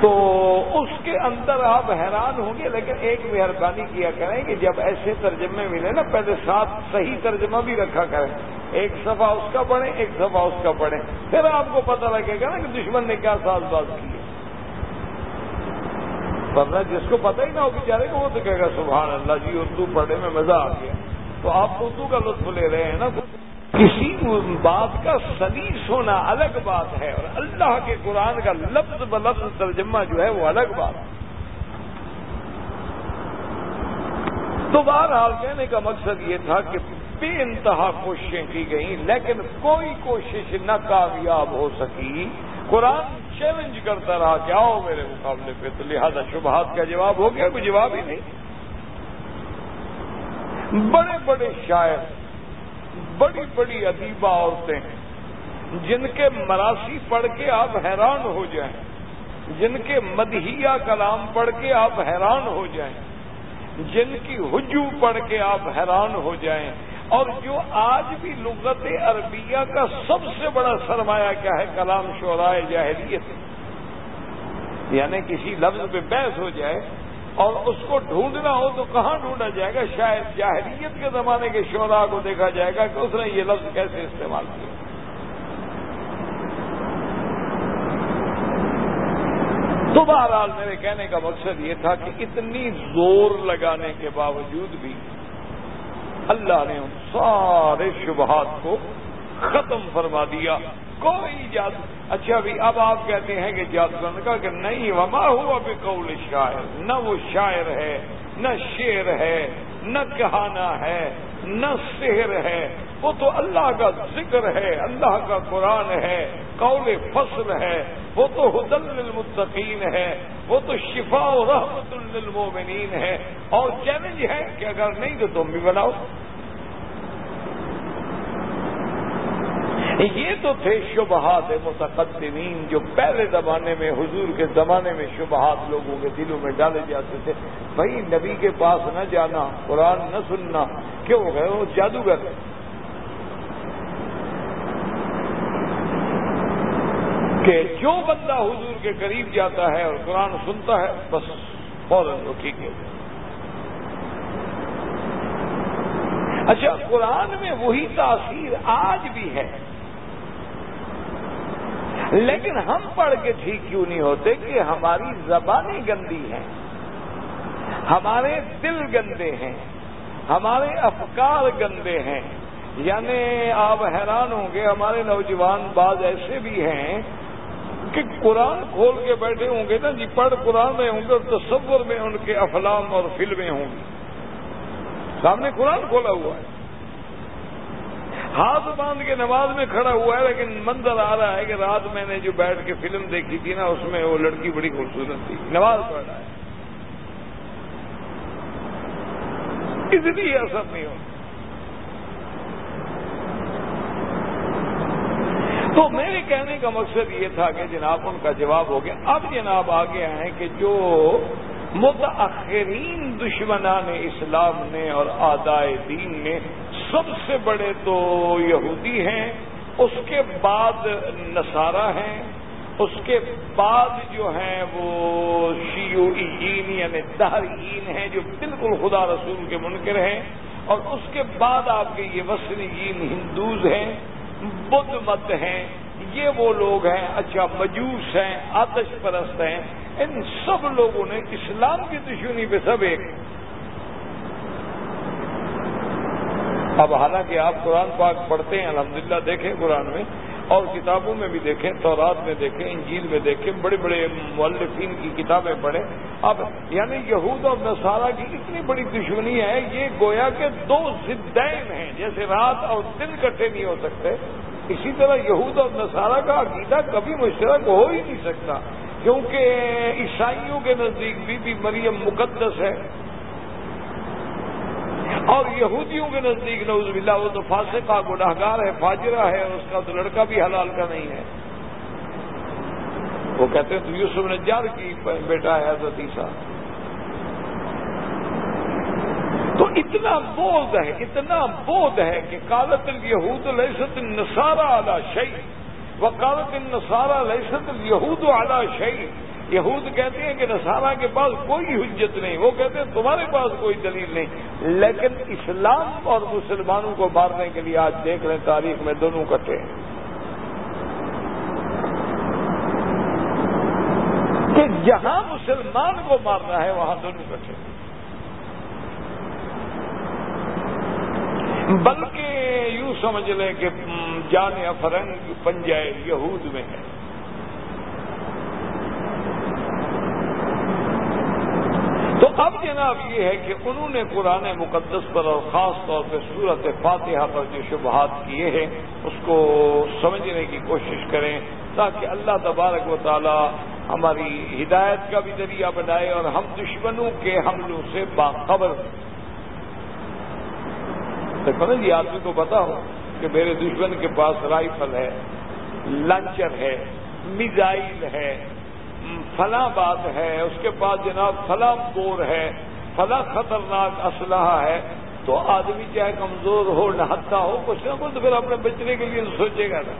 تو اس کے اندر آپ حیران ہوں گے، لیکن ایک مہربانی کیا کریں کہ جب ایسے ترجمے ملے نا، پہلے ساتھ صحیح ترجمہ بھی رکھا کریں۔ ایک صفحہ اس کا پڑھیں، ایک صفحہ اس کا پڑھیں۔ پھر آپ کو پتہ لگے گا نا کہ دشمن نے کیا ساز باز کی ہے۔ ورنہ جس کو پتہ ہی نہ ہو بیچارے کو، وہ تو کہے گا، سبحان اللہ جی اردو پڑھنے میں مزہ آ گیا۔ تو آپ اردو کا لطف لے رہے ہیں نا۔ کسی بات کا سلیس ہونا الگ بات ہے اور اللہ کے قرآن کا لفظ بلفظ ترجمہ جو ہے وہ الگ بات ہے۔ تو بہرحال کہنے کا مقصد یہ تھا کہ بے انتہا کوششیں کی گئیں، لیکن کوئی کوشش نہ کامیاب ہو سکی۔ قرآن چیلنج کرتا رہا کہ آؤ میرے مقابلے پہ، تو لہذا شبہات کا جواب ہو گیا، کوئی جواب ہی نہیں۔ بڑے بڑے شاعر، بڑی بڑی ادیبہ عورتیں ہیں، جن کے مراسی پڑھ کے آپ حیران ہو جائیں، جن کے مدہیہ کلام پڑھ کے آپ حیران ہو جائیں، جن کی حجو پڑھ کے آپ حیران ہو جائیں، اور جو آج بھی لغت عربیہ کا سب سے بڑا سرمایہ کیا ہے کلام شعرائے جاہلیت یعنی کسی لفظ پہ بحث ہو جائے اور اس کو ڈھونڈنا ہو تو کہاں ڈھونڈا جائے گا؟ شاید جاہریت کے زمانے کے شعراء کو دیکھا جائے گا کہ اس نے یہ لفظ کیسے استعمال کیا۔ تو بہرحال میرے کہنے کا مقصد یہ تھا کہ اتنی زور لگانے کے باوجود بھی اللہ نے ان سارے شبہات کو ختم فرما دیا۔ کوئی جادو اچھا بھی اب آپ کہتے ہیں کہ جادوگر کا کہ نہیں، وما ہوا بھی قول شاعر؟ نہ وہ شاعر ہے، نہ شعر ہے، نہ کہانا ہے، نہ سحر ہے۔ وہ تو اللہ کا ذکر ہے، اللہ کا قرآن ہے، قول فصل ہے۔ وہ تو حدل للمتقین ہے، وہ تو شفا و رحمت للمومنین ہے۔ اور چیلنج ہے کہ اگر نہیں تو تم بھی بناؤ۔ یہ تو تھے شبہات متقدمین جو پہلے زمانے میں، حضور کے زمانے میں شبہات لوگوں کے دلوں میں ڈالے جاتے تھے۔ بھائی، نبی کے پاس نہ جانا، قرآن نہ سننا، کیوں؟ گئے وہ جادوگر کہ جو بندہ حضور کے قریب جاتا ہے اور قرآن سنتا ہے، بس فوراً وہ ٹھیک ہے۔ اچھا قرآن میں وہی تاثیر آج بھی ہے۔ لیکن ہم پڑھ کے ٹھیک کیوں نہیں ہوتے کہ ہماری زبانیں گندی ہیں؟ ہمارے دل گندے ہیں، ہمارے افکار گندے ہیں۔ یعنی آپ حیران ہوں گے، ہمارے نوجوان بعض ایسے بھی ہیں کہ قرآن کھول کے بیٹھے ہوں گے نا جی پڑھ قرآن میں ہوں گے اور تصور میں ان کے افلام اور فلمیں ہوں گی۔ سامنے قرآن کھولا ہوا ہے۔ ہاتھ باندھ کے نماز میں کھڑا ہوا ہے، لیکن منظر آ رہا ہے کہ رات میں نے جو بیٹھ کے فلم دیکھی تھی نا، اس میں وہ لڑکی بڑی خوبصورت تھی۔ نماز پڑھ رہا ہے۔ اتنی اثر نہیں ہو تو میرے کہنے کا مقصد یہ تھا کہ جناب، ان کا جواب ہو گیا۔ اب جناب آگے آئے کہ جو متاخرین دشمنان اسلام نے اور آدائے دین نے سب سے بڑے تو یہودی ہیں، اس کے بعد نصارہ ہیں، اس کے بعد جو ہیں وہ شیوئین یعنی دہرین ہیں جو بالکل خدا رسول کے منکر ہیں، اور اس کے بعد آپ کے یہ وسنگین ہندوز ہیں، بدھ مت ہیں، یہ وہ لوگ ہیں اچھا مجوس ہیں، آتش پرست ہیں، ان سب لوگوں نے اسلام کی دشمنی پہ سب ایک اب حالانکہ آپ قرآن پاک پڑھتے ہیں، الحمدللہ دیکھیں قرآن میں، اور کتابوں میں بھی دیکھیں، تورات میں دیکھیں، انجیل میں دیکھیں، بڑے بڑے مولفین کی کتابیں پڑھیں۔ اب یعنی یہود اور نصارہ کی اتنی بڑی دشمنی ہے، یہ گویا کے دو زدین ہیں، جیسے رات اور دن کٹھے نہیں ہو سکتے۔ اسی طرح یہود اور نصارہ کا عقیدہ کبھی مشترک ہو ہی نہیں سکتا، کیونکہ عیسائیوں کے نزدیک بی بی مریم مقدس ہے۔ اور یہودیوں کے نزدیک نوز باللہ، وہ تو فاسقہ گناہ گار ہے، فاجرہ ہے اس کا تو لڑکا بھی حلال کا نہیں ہے۔ وہ کہتے ہیں، تو یوسف نجار کی، بیٹا ہے حضرت عیسیٰ۔ تو اتنا بودھ ہے، اتنا بودھ ہے کہ کالت الہود لحسط النصارہ اعلیٰ شعی وہ کالت النصارہ لحسط الہود اعلیٰ شعی یہود کہتے ہیں کہ نصارہ کے پاس کوئی حجت نہیں، وہ کہتے ہیں تمہارے پاس کوئی دلیل نہیں۔ لیکن اسلام اور مسلمانوں کو مارنے کے لیے آج دیکھ لیں تاریخ میں دونوں کٹے ہیں۔ کہ جہاں مسلمان کو مارنا ہے، وہاں دونوں کٹے بلکہ یوں سمجھ لیں کہ جان افرنگ پنجائے یہود میں ہے۔ تو اب جناب یہ ہے کہ انہوں نے قرآن مقدس پر اور خاص طور پہ صورت فاتحہ پر جو شبہات کیے ہیں، اس کو سمجھنے کی کوشش کریں تاکہ اللہ تبارک و تعالی ہماری ہدایت کا بھی ذریعہ بنائے اور ہم دشمنوں کے حملوں سے باخبر دیکھو نا جی آدمی کو پتا ہو کہ میرے دشمن کے پاس رائفل ہے، لانچر ہے، میزائل ہے فلاں بات ہے، اس کے پاس جناب فلاں بور ہے، فلاں خطرناک اسلحہ ہے، تو آدمی چاہے کمزور ہو نہتا ہو، کچھ نہ کچھ تو پھر اپنے بچنے کے لیے سوچے گا نا۔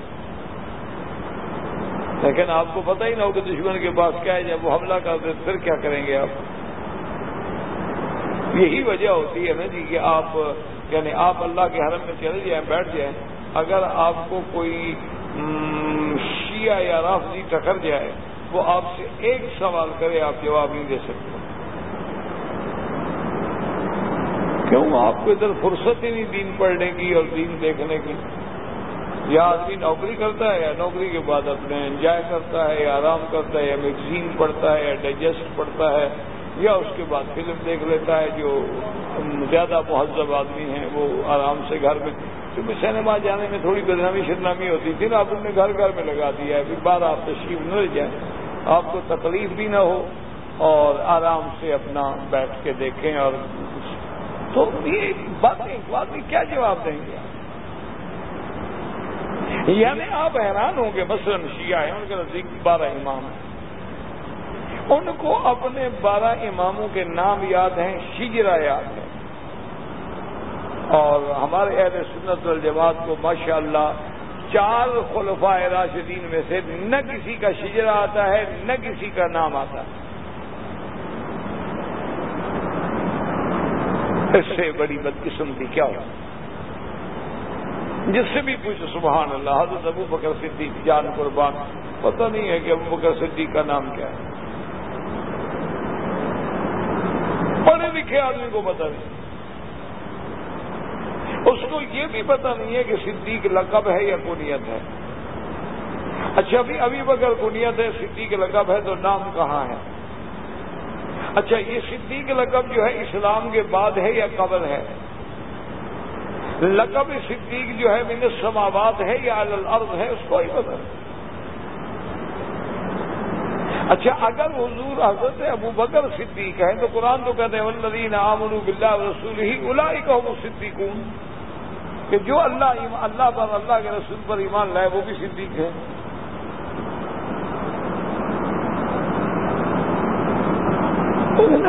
لیکن آپ کو پتہ ہی نہ ہو کہ دشمن کے پاس کیا ہے، جب وہ حملہ کرتے پھر کیا کریں گے آپ؟ یہی وجہ ہوتی ہے نا جی کہ آپ یعنی آپ اللہ کے حرم میں چلے جائیں، بیٹھ جائیں، اگر آپ کو کوئی شیعہ یا رافضی ٹکر جائے وہ آپ سے ایک سوال کرے، آپ جواب نہیں دے سکتے۔ کیوں؟ آپ کو ادھر فرصت ہی نہیں دین پڑھنے کی اور دین دیکھنے کی۔ یا آدمی نوکری کرتا ہے یا نوکری کے بعد اپنے انجوائے کرتا ہے یا آرام کرتا ہے یا میگزین پڑھتا ہے یا ڈائجسٹ پڑھتا ہے یا اس کے بعد فلم دیکھ لیتا ہے، جو زیادہ مہذب آدمی ہیں، وہ آرام سے گھر میں۔ کیونکہ سینما جانے میں تھوڑی بدنامی شدنامی ہوتی تھی نا، آپ نے گھر گھر میں لگا دیا ہے۔ پھر بعد آپ تشریف نہ جائیں۔ آپ کو تکلیف بھی نہ ہو اور آرام سے اپنا بیٹھ کے دیکھیں اور تو یہ باتیں باتیں کیا جواب دیں گے یعنی آپ حیران ہوں گے، مثلاً شیعہ ہیں، ان کے نزدیک بارہ امام ہیں۔ ان کو اپنے بارہ اماموں کے نام یاد ہیں شجرا یاد ہے اور ہمارے اہل سنت الجماعت کو ماشاء اللہ چار خلفاء راشدین میں سے نہ کسی کا شجرا آتا ہے، نہ کسی کا نام آتا ہے۔ اس سے بڑی بدقسمتی کیا ہو؟ جس سے بھی پوچھ سبحان اللہ، حضرت ابو بکر صدیق، جان قربان، پتہ نہیں ہے کہ ابو بکر صدیق کا نام کیا ہے۔ پڑھے لکھے آدمی کو پتہ نہیں۔ اس کو یہ بھی پتہ نہیں ہے کہ صدیق لقب ہے یا کنیت ہے۔ اچھا ابھی ابھی بغیر کنیت ہے، صدیق لقب ہے تو نام کہاں ہے؟ اچھا یہ صدیق لقب جو ہے اسلام کے بعد ہے یا قبل ہے؟ لقب صدیق جو ہے من سماوات ہے یا الارض ہے، اس کو ہی پتہ اچھا اگر حضور حضرت ابو بکر صدیق ہے تو قرآن تو کہتے ہیں ولدین عامن بلّہ رسول ہی الائی کو صدیقون کہ جو اللہ اللہ پر اللہ کے رسول پر ایمان لائے، وہ بھی صدیق ہے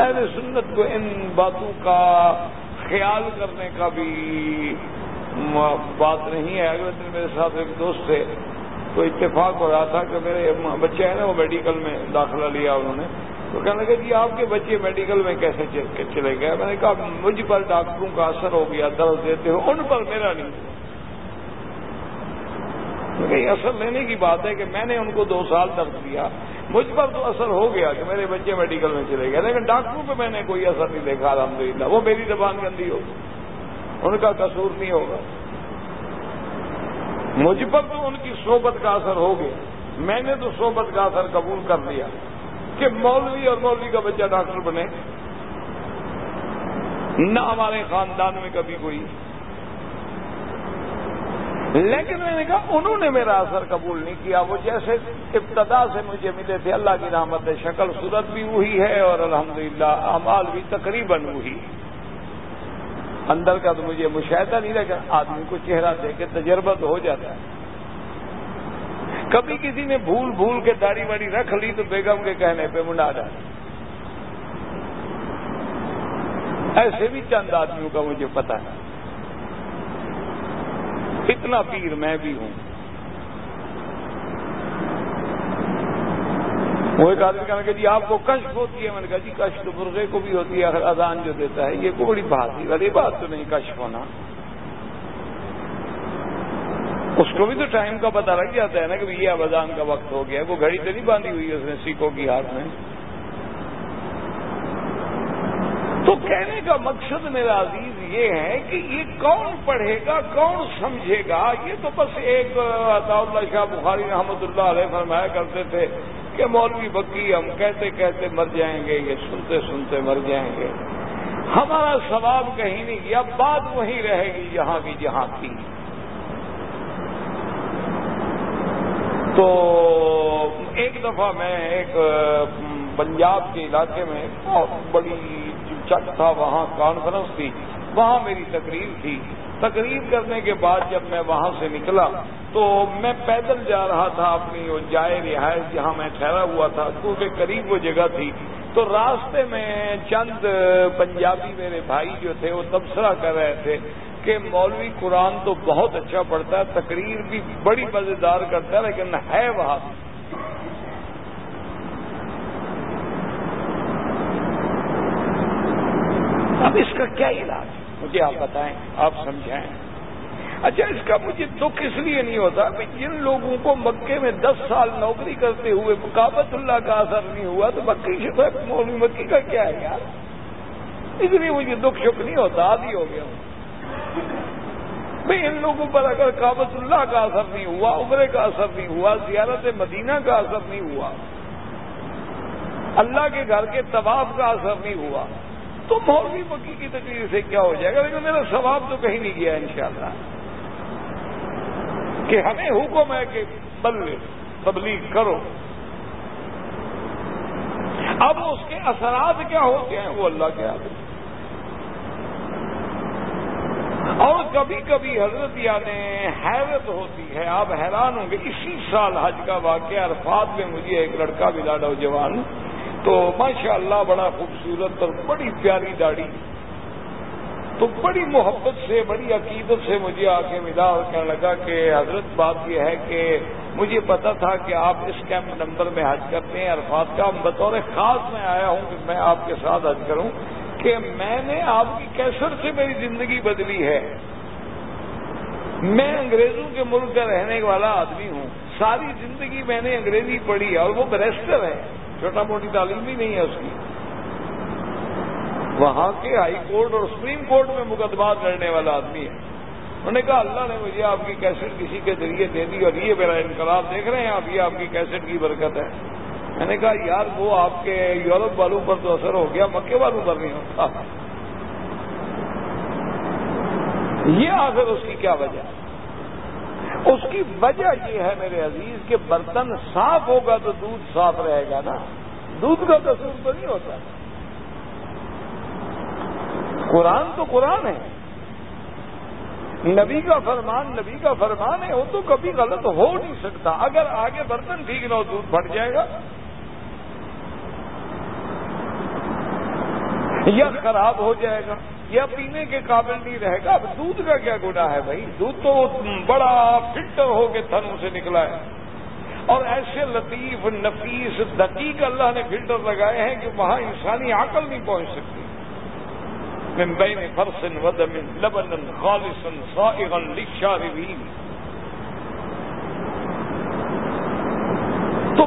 اہل سنت کو ان باتوں کا خیال کرنے کا بھی بات نہیں ہے۔ اگلے دن میرے ساتھ ایک دوست تھے تو اتفاق ہو رہا تھا کہ میرے بچے ہیں نا، وہ میڈیکل میں داخلہ لیا انہوں نے۔ تو کہنے لگے جی آپ کے بچے میڈیکل میں کیسے چلے گئے۔ میں نے کہا، مجھ پر ڈاکٹروں کا اثر ہو گیا، درد دیتے ہو، ان پر میرا نہیں۔ اثر لینے کی بات ہے کہ میں نے ان کو دو سال درد دیا، مجھ پر تو اثر ہو گیا کہ میرے بچے میڈیکل میں چلے گئے۔ لیکن ڈاکٹروں پہ میں نے کوئی اثر نہیں دیکھا الحمد وہ میری زبان گندی ہوگی ان کا قصور نہیں ہوگا۔ مجھ پر تو ان کی صحبت کا اثر ہو گیا۔ میں نے تو صحبت کا اثر قبول کر لیا۔ کہ مولوی اور مولوی کا بچہ ڈاکٹر بنے۔ نہ ہمارے خاندان میں کبھی کوئی لیکن میں نے کہا، انہوں نے میرا اثر قبول نہیں کیا۔ وہ جیسے ابتدا سے مجھے ملے تھے، اللہ کی رحمت شکل صورت بھی وہی ہے اور الحمدللہ للہ بھی تقریباً وہی۔ اندر کا تو مجھے مشاہدہ نہیں لگا آدمی کو چہرہ دے کے تجربہ تو ہو جاتا ہے۔ کبھی کسی نے بھول بھول کے داڑھی واڑی رکھ لی تو بیگم کے کہنے پہ منڈا ڈالا ایسے بھی چند آدمیوں کا مجھے پتا ہے۔ اتنا پیر میں بھی ہوں۔ وہ ایک آدمی کہنا کہ جی آپ کو کشف ہوتی ہے۔ میں نے کہا جی کشف تو برغے کو بھی ہوتی ہے اذان جو دیتا ہے، یہ کوئی بڑی بات ہی والی بات تو نہیں کشف ہونا۔ اس کو بھی تو ٹائم کا پتہ لگ جاتا ہے نا کہ یہ ابان کا وقت ہو گیا وہ گھڑی تو نہیں باندھی ہوئی اس نے سیکھوں کی ہاتھ میں۔ تو کہنے کا مقصد میرا عزیز یہ ہے کہ یہ کون پڑھے گا، کون سمجھے گا؟ یہ تو بس ایک عطا اللہ شاہ بخاری رحمۃ اللہ علیہ فرمایا کرتے تھے کہ مولوی بکی، ہم کہتے کہتے مر جائیں گے، یہ سنتے سنتے مر جائیں گے۔ ہمارا ثواب کہیں نہیں گیا، بات وہیں رہے گی، جہاں کی جہاں کی۔ تو ایک دفعہ میں ایک، پنجاب کے علاقے میں بہت بڑی چک تھا، وہاں کانفرنس تھی، وہاں میری تقریر تھی۔ تقریر کرنے کے بعد جب میں وہاں سے نکلا تو میں پیدل جا رہا تھا اپنی وہ جائے رہائش جہاں میں ٹھہرا ہوا تھا، کیونکہ قریب وہ جگہ تھی۔ تو راستے میں چند پنجابی میرے بھائی جو تھے وہ تبصرہ کر رہے تھے۔ کہ مولوی قرآن تو بہت اچھا پڑھتا ہے، تقریر بھی بڑی مزیدار کرتا ہے، لیکن ہے وہاں۔ اب اس کا کیا علاج؟ مجھے آپ بتائیں، آپ سمجھائیں۔ اچھا اس کا مجھے دکھ اس لیے نہیں ہوتا کہ جن لوگوں کو مکے میں دس سال نوکری کرتے ہوئے مقابت اللہ کا اثر نہیں ہوا، تو مکی سے مولوی مکی کا کیا ہے یار؟ اس لیے مجھے دکھ شک نہیں ہوتا آدھی ہو گیا ہوں۔ بھائی ان لوگوں پر اگر کابت اللہ کا اثر نہیں ہوا، عمرے کا اثر نہیں ہوا، زیارت مدینہ کا اثر نہیں ہوا، اللہ کے گھر کے طواف کا اثر نہیں ہوا، تو مولوی مکی کی تقریر سے کیا ہو جائے گا؟ لیکن میرا ثواب تو کہیں نہیں گیا انشاءاللہ۔ کہ ہمیں حکم ہے کہ بل تبلیغ کرو۔ اب اس کے اثرات کیا ہوتے ہیں؟ وہ اللہ کے آدمی اور کبھی کبھی حضرت یعنی حیرت ہوتی ہے، آپ حیران ہوں گے، اسی سال حج کا واقعہ عرفات میں مجھے ایک لڑکا ملا، نوجوان۔ تو ماشاء اللہ بڑا خوبصورت اور بڑی پیاری داڑھی۔ تو بڑی محبت سے، بڑی عقیدت سے مجھے آ کے ملا اور کہنے لگا کہ حضرت، بات یہ ہے کہ مجھے پتا تھا کہ آپ اس کیمپ نمبر میں حج کرتے ہیں عرفات کا۔ بطور خاص میں آیا ہوں کہ میں آپ کے ساتھ حج کروں۔ کہ میں نے آپ کی کیسر سے میری زندگی بدلی ہے۔ میں انگریزوں کے ملک کا رہنے والا آدمی ہوں۔ ساری زندگی میں نے انگریزی پڑھی اور وہ بیرسٹر ہے چھوٹا موٹی تعلیم بھی نہیں ہے اس کی۔ وہاں کے ہائی کورٹ اور سپریم کورٹ میں مقدمات لڑنے والا آدمی ہے۔ انہوں نے کہا، اللہ نے مجھے آپ کی کیسٹ کسی کے ذریعے دے دی اور یہ میرا انقلاب دیکھ رہے ہیں، آپ یہ آپ کی کیسٹ کی برکت ہے۔ میں نے کہا، یار، وہ آپ کے یورپ والوں پر تو اثر ہو گیا، مکے والوں پر نہیں ہوتا یہ آخر اس کی کیا وجہ؟ اس کی وجہ یہ ہے میرے عزیز کہ برتن صاف ہوگا تو دودھ صاف رہے گا نا۔ دودھ کا قصور تو نہیں ہوتا۔ قرآن تو قرآن ہے۔ نبی کا فرمان نبی کا فرمان ہے، وہ تو کبھی غلط ہو نہیں سکتا۔ اگر آگے برتن ٹھیک نہ ہو دودھ پھٹ جائے گا۔ یا خراب ہو جائے گا، یا پینے کے قابل نہیں رہے گا۔ اب دودھ کا کیا گناہ ہے بھائی؟ دودھ تو بڑا فلٹر ہو کے تھنوں سے نکلا ہے۔ اور ایسے لطیف، نفیس، دقیق اللہ نے فلٹر لگائے ہیں کہ وہاں انسانی عقل نہیں پہنچ سکتی۔ من بین فرسن ودم لبن خالصن صائغن للشاربین۔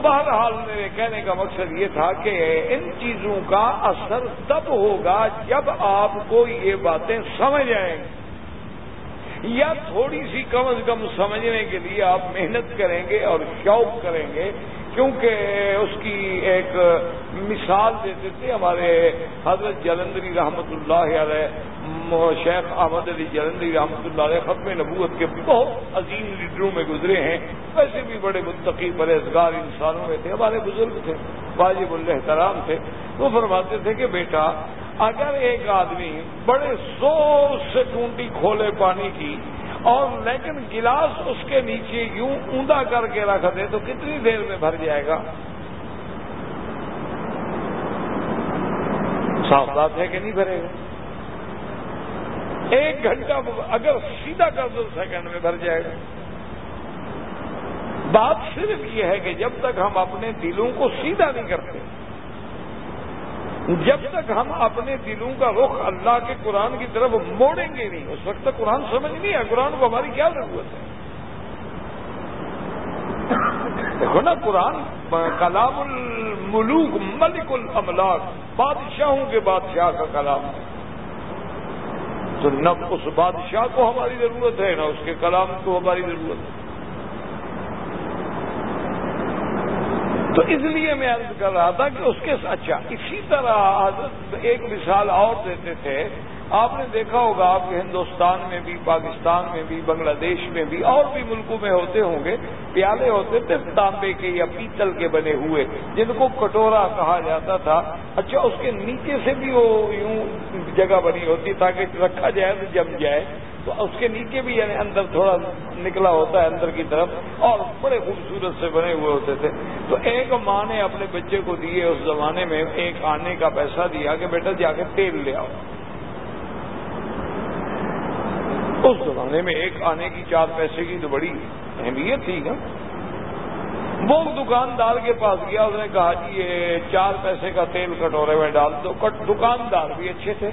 بہرحال میرے کہنے کا مقصد یہ تھا کہ ان چیزوں کا اثر تب ہوگا جب آپ کو یہ باتیں سمجھ آئیں۔ گی یا تھوڑی سی کم از کم سمجھنے کے لیے آپ محنت کریں گے اور شوق کریں گے، کیونکہ اس کی ایک مثال دیتے تھے ہمارے حضرت جلندری رحمت اللہ علیہ۔ شیخ احمد علی جلندری رحمت اللہ علیہ ختم نبوت کے بہت عظیم لیڈروں میں گزرے ہیں۔ ویسے بھی بڑے متقی پرہزگار انسانوں میں تھے، ہمارے بزرگ تھے، واجب الحترام تھے۔ وہ فرماتے تھے کہ بیٹا، اگر ایک آدمی بڑے زور سے ٹونٹی کھولے پانی کی اور لیکن گلاس اس کے نیچے یوں اوندا کر کے رکھ دے تو کتنی دیر میں بھر جائے گا؟ صاف بات ہے کہ نہیں بھرے گا؟ ایک گھنٹہ اگر سیدھا کر دو سیکنڈ میں بھر جائے گا۔ بات صرف یہ ہے کہ جب تک ہم اپنے دلوں کو سیدھا نہیں کرتے، جب تک ہم اپنے دلوں کا رخ اللہ کے قرآن کی طرف موڑیں گے نہیں، اس وقت تک قرآن سمجھ نہیں ہے قرآن کو ہماری کیا ضرورت ہے؟ دیکھو نا، قرآن کلام الملوک ملک الاملاک، بادشاہوں کے بادشاہ کا کلام ہے۔ تو نہ اس بادشاہ کو ہماری ضرورت ہے، نہ اس کے کلام کو ہماری ضرورت ہے۔ تو اس لیے میں عرض کر رہا تھا کہ اس کے اچھا اسی طرح حضرت ایک مثال اور دیتے تھے۔ آپ نے دیکھا ہوگا آپ کے ہندوستان میں بھی، پاکستان میں بھی، بنگلہ دیش میں بھی، اور بھی ملکوں میں ہوتے ہوں گے، پیالے ہوتے تھے تانبے کے یا پیتل کے بنے ہوئے، جن کو کٹورا کہا جاتا تھا۔ اچھا اس کے نیچے سے بھی وہ یوں جگہ بنی ہوتی تاکہ رکھا جائے تو جم جائے۔ تو اس کے نیچے بھی یعنی اندر تھوڑا نکلا ہوتا ہے اندر کی طرف، اور بڑے خوبصورت سے بنے ہوئے ہوتے تھے۔ تو ایک ماں نے اپنے بچے کو دیے اس زمانے میں، ایک آنے کا پیسہ دیا کہ بیٹا جا کے تیل لے آؤ۔ اس زمانے میں ایک آنے کی چار پیسے کی تو بڑی اہمیت تھی نا۔ وہ دکاندار کے پاس گیا، اس نے کہا جی یہ چار پیسے کا تیل کٹورے میں ڈال دو۔ دکاندار بھی اچھے تھے۔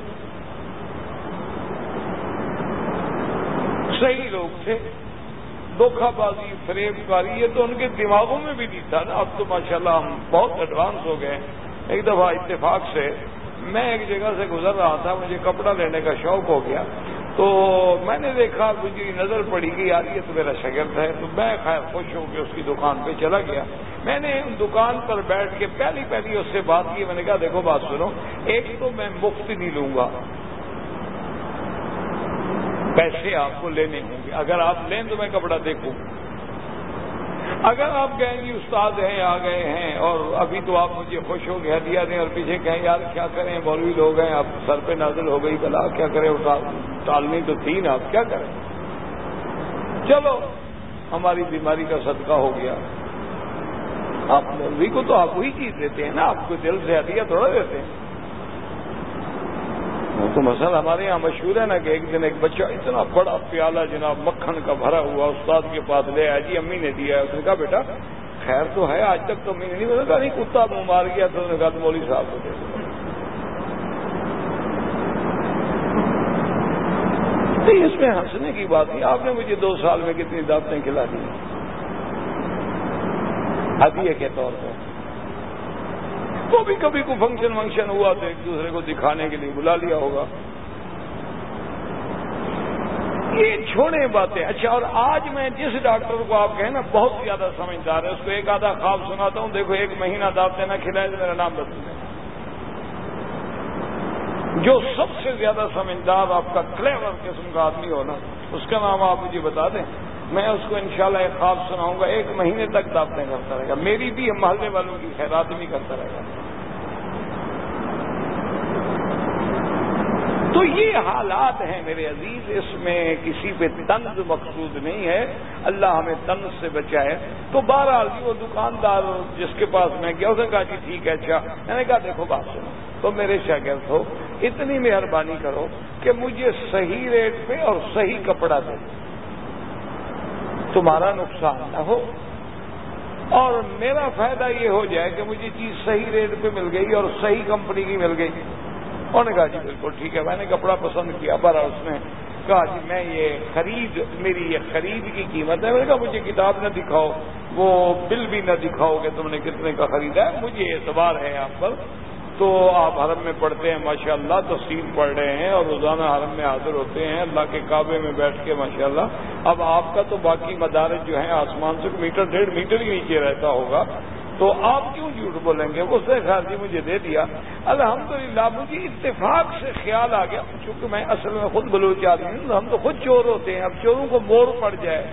صحیح لوگ تھے۔ دھوکھا بازی فریب کاری یہ تو ان کے دماغوں میں بھی نہیں تھا نا۔ اب تو ماشاءاللہ ہم بہت ایڈوانس ہو گئے ایک دفعہ اتفاق سے میں ایک جگہ سے گزر رہا تھا، مجھے کپڑا لینے کا شوق ہو گیا۔ تو میں نے دیکھا، مجھے نظر پڑی کہ یار یہ تو میرا شگرد ہے، تو میں خیر خوش ہوں کہ اس کی دکان پہ چلا گیا۔ میں نے دکان پر بیٹھ کے پہلی پہلی اس سے بات کی، میں نے کہا، دیکھو بات سنو، ایک تو میں مفت نہیں لوں گا۔ پیسے آپ کو لینے ہوں گے۔ اگر آپ لیں تو میں کپڑا دیکھوں۔ اگر آپ کہیں گے استاد ہیں، آ گئے ہیں، اور ابھی تو آپ مجھے خوش ہو گیا دیا دیں اور پیچھے کہیں، یار کیا کریں، مولوی لوگ ہیں، آپ سر پہ نازل ہو گئی، بلا کیا کریں ٹالنی تو تھی نا، آپ کیا کریں؟ چلو، ہماری بیماری کا صدقہ ہو گیا۔ آپ مولوی کو تو آپ وہی چیز دیتے ہیں نا، آپ کو دل سے ہدیہ تھوڑا دیتے ہیں۔ تو مسئلہ ہمارے یہاں مشہور ہے نا کہ ایک دن ایک بچہ اتنا بڑا پیالہ جناب مکھن کا بھرا ہوا استاد کے پاس لے آیا جی امی نے دیا اس نے کہا، بیٹا، خیر تو ہے، آج تک تو امی نے نہیں بتا نہیں، کتا منہ مار گیا تو نے کہا تو مولوی صاحب کو دے دو۔ اس میں ہنسنے کی بات نہیں۔ آپ نے مجھے دو سال میں کتنی دعوتیں کھلا دی۔ ہدیے کے طور پر۔ وہ بھی کبھی کوئی فنکشن ونکشن ہوا تو ایک دوسرے کو دکھانے کے لیے بلا لیا ہوگا۔ یہ چھوڑے باتیں۔ اچھا اور آج میں جس ڈاکٹر کو آپ کہیں نا، بہت زیادہ سمجھدار ہے، اس کو ایک آدھا خواب سناتا ہوں۔ دیکھو، ایک مہینہ دعوتیں نہ کھلائے تو میرا نام بدل دیں جو سب سے زیادہ سمجھدار، آپ کا کلیور قسم کا آدمی ہو نا، اس کا نام آپ مجھے بتا دیں۔ میں اس کو انشاءاللہ ایک خواب سناؤں گا، ایک مہینے تک دعوتیں کرتا رہے گا۔ میری بھی محلے والوں کی خیرات بھی کرتا رہے گا۔ تو یہ حالات ہیں میرے عزیز، اس میں کسی پہ طنز مقصود نہیں ہے۔ اللہ ہمیں طنز سے بچائے۔ تو بہرحال جی وہ دکاندار جس کے پاس میں گیا، اس نے کہا جی ٹھیک ہے اچھا۔ میں نے کہا، دیکھو، بات سنو۔ تو میرے شاگرد ہو، اتنی مہربانی کرو کہ مجھے صحیح ریٹ پہ اور صحیح کپڑا دے۔ تمہارا نقصان نہ ہو۔ اور میرا فائدہ یہ ہو جائے کہ مجھے چیز صحیح ریٹ پہ مل گئی اور صحیح کمپنی کی مل گئی۔ انہوں نے کہا جی بالکل ٹھیک ہے، میں نے کپڑا پسند کیا برا اس نے کہا جی میں یہ خرید، میری یہ خرید کی قیمت ہے۔ میں نے کہا مجھے کتاب نہ دکھاؤ، وہ بل بھی نہ دکھاؤ کہ تم نے کتنے کا خریدا ہے، مجھے اعتبار ہے آپ پر۔ تو آپ حرم میں پڑھتے ہیں ماشاء اللہ تفصیل پڑھ رہے ہیں اور روزانہ حرم میں حاضر ہوتے ہیں، اللہ کے کعبے میں بیٹھ کے ماشاء اللہ اب آپ کا تو باقی مدارس جو ہیں، آسمان سے میٹر، ڈیڑھ میٹر ہی نیچے رہتا ہوگا۔ تو آپ کیوں جھوٹ بولیں گے؟ اس نے خیال جی مجھے دے دیا۔ الحمدللہ، مجھے اتفاق سے خیال آ گیا۔ چونکہ میں اصل میں خود بلوچ آدمی ہوں، ہم تو خود چور ہوتے ہیں۔ اب چوروں کو مور پڑ جائے۔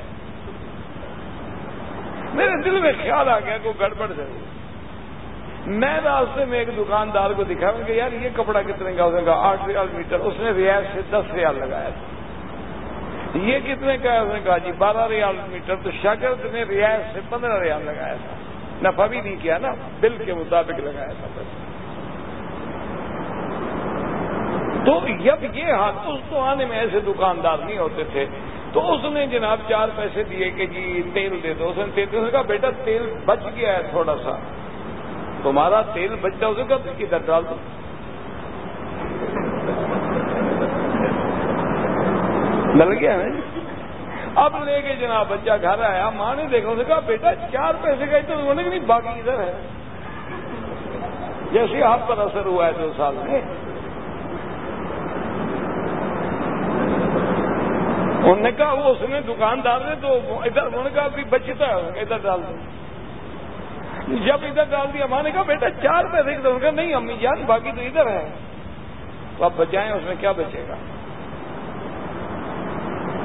میرے دل میں خیال آ گیا کہ گڑبڑ ضرور۔ میں راستے میں ایک دکاندار کو دکھا کہ یار یہ کپڑا کتنے کا اس نے کہا آٹھ ریال میٹر، اس نے ریال سے دس ریال لگایا تھا۔ یہ کتنے کا ہے؟ اس نے کہا جی بارہ ریال میٹر۔ تو شاگرد نے ریال سے پندرہ ریال لگایا تھا۔ نفع بھی نہیں کیا نا، بل کے مطابق لگایا تھا تو جب یہ ہاتھ اس تو آنے میں ایسے دکاندار نہیں ہوتے تھے۔ تو اس نے جناب چار پیسے دیے کہ جی تیل دے دو۔ اس نے تیل کہا بیٹا تیل بچ گیا ہے تھوڑا سا۔ تمہارا تیل بچتا اسے کب کدھر ڈال دو۔ مل گیا نا اب لے کے جناب بچہ گھر آیا، ماں نے دیکھا اسے کہا، بیٹا، چار پیسے کا تو انہوں نے نہیں باقی ادھر ہے۔ جیسے آپ پر اثر ہوا ہے دو سال میں۔ انہوں نے کہا، وہ اس نے دکاندار نے تو ادھر، انہوں نے کہا بچتا ہے، ادھر ڈال دو۔ جب ادھر ڈال دیا ماں نے کہا، بیٹا، چار پیسے کی کہا، نہیں، امی جان، باقی تو ادھر ہے تو آپ بچائیں، اس میں کیا بچے گا؟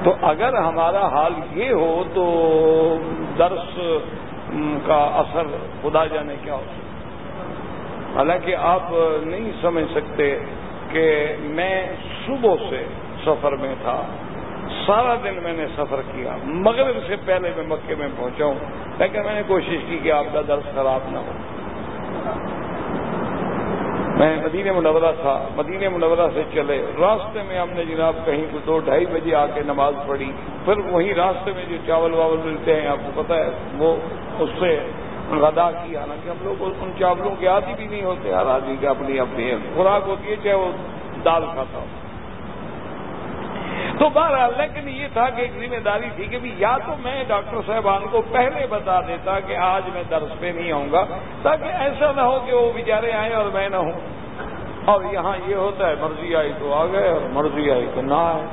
تو اگر ہمارا حال یہ ہو تو درس کا اثر خدا جانے کیا ہو سکتا حالانکہ آپ نہیں سمجھ سکتے کہ میں صبح سے سفر میں تھا۔ سارا دن میں نے سفر کیا۔ مغرب سے پہلے میں مکے میں پہنچا ہوں، لیکن میں نے کوشش کی کہ آپ کا درس خراب نہ ہو۔ میں مدینہ منورہ تھا، مدینہ منورہ سے چلے۔ راستے میں ہم نے جناب کہیں تو دو ڈھائی بجے آ کے نماز پڑھی۔ پھر وہیں راستے میں جو چاول واول ملتے ہیں، آپ کو پتا ہے، وہ اس سے غدا کی۔ حالانکہ ہم لوگ ان چاولوں کے عادی بھی نہیں ہوتے، ہر آدمی کی اپنی اپنی خوراک ہوتی ہے، چاہے وہ دال کھاتا ہو۔ تو بہرحال لیکن یہ تھا کہ ایک ذمہ داری تھی کہ یا تو میں ڈاکٹر صاحبان کو پہلے بتا دیتا کہ آج میں درس پہ نہیں آؤں گا، تاکہ ایسا نہ ہو کہ وہ بیچارے آئیں اور میں نہ ہوں۔ اور یہاں یہ ہوتا ہے، مرضی آئی تو آ گئے اور مرضی آئی تو نہ آئے۔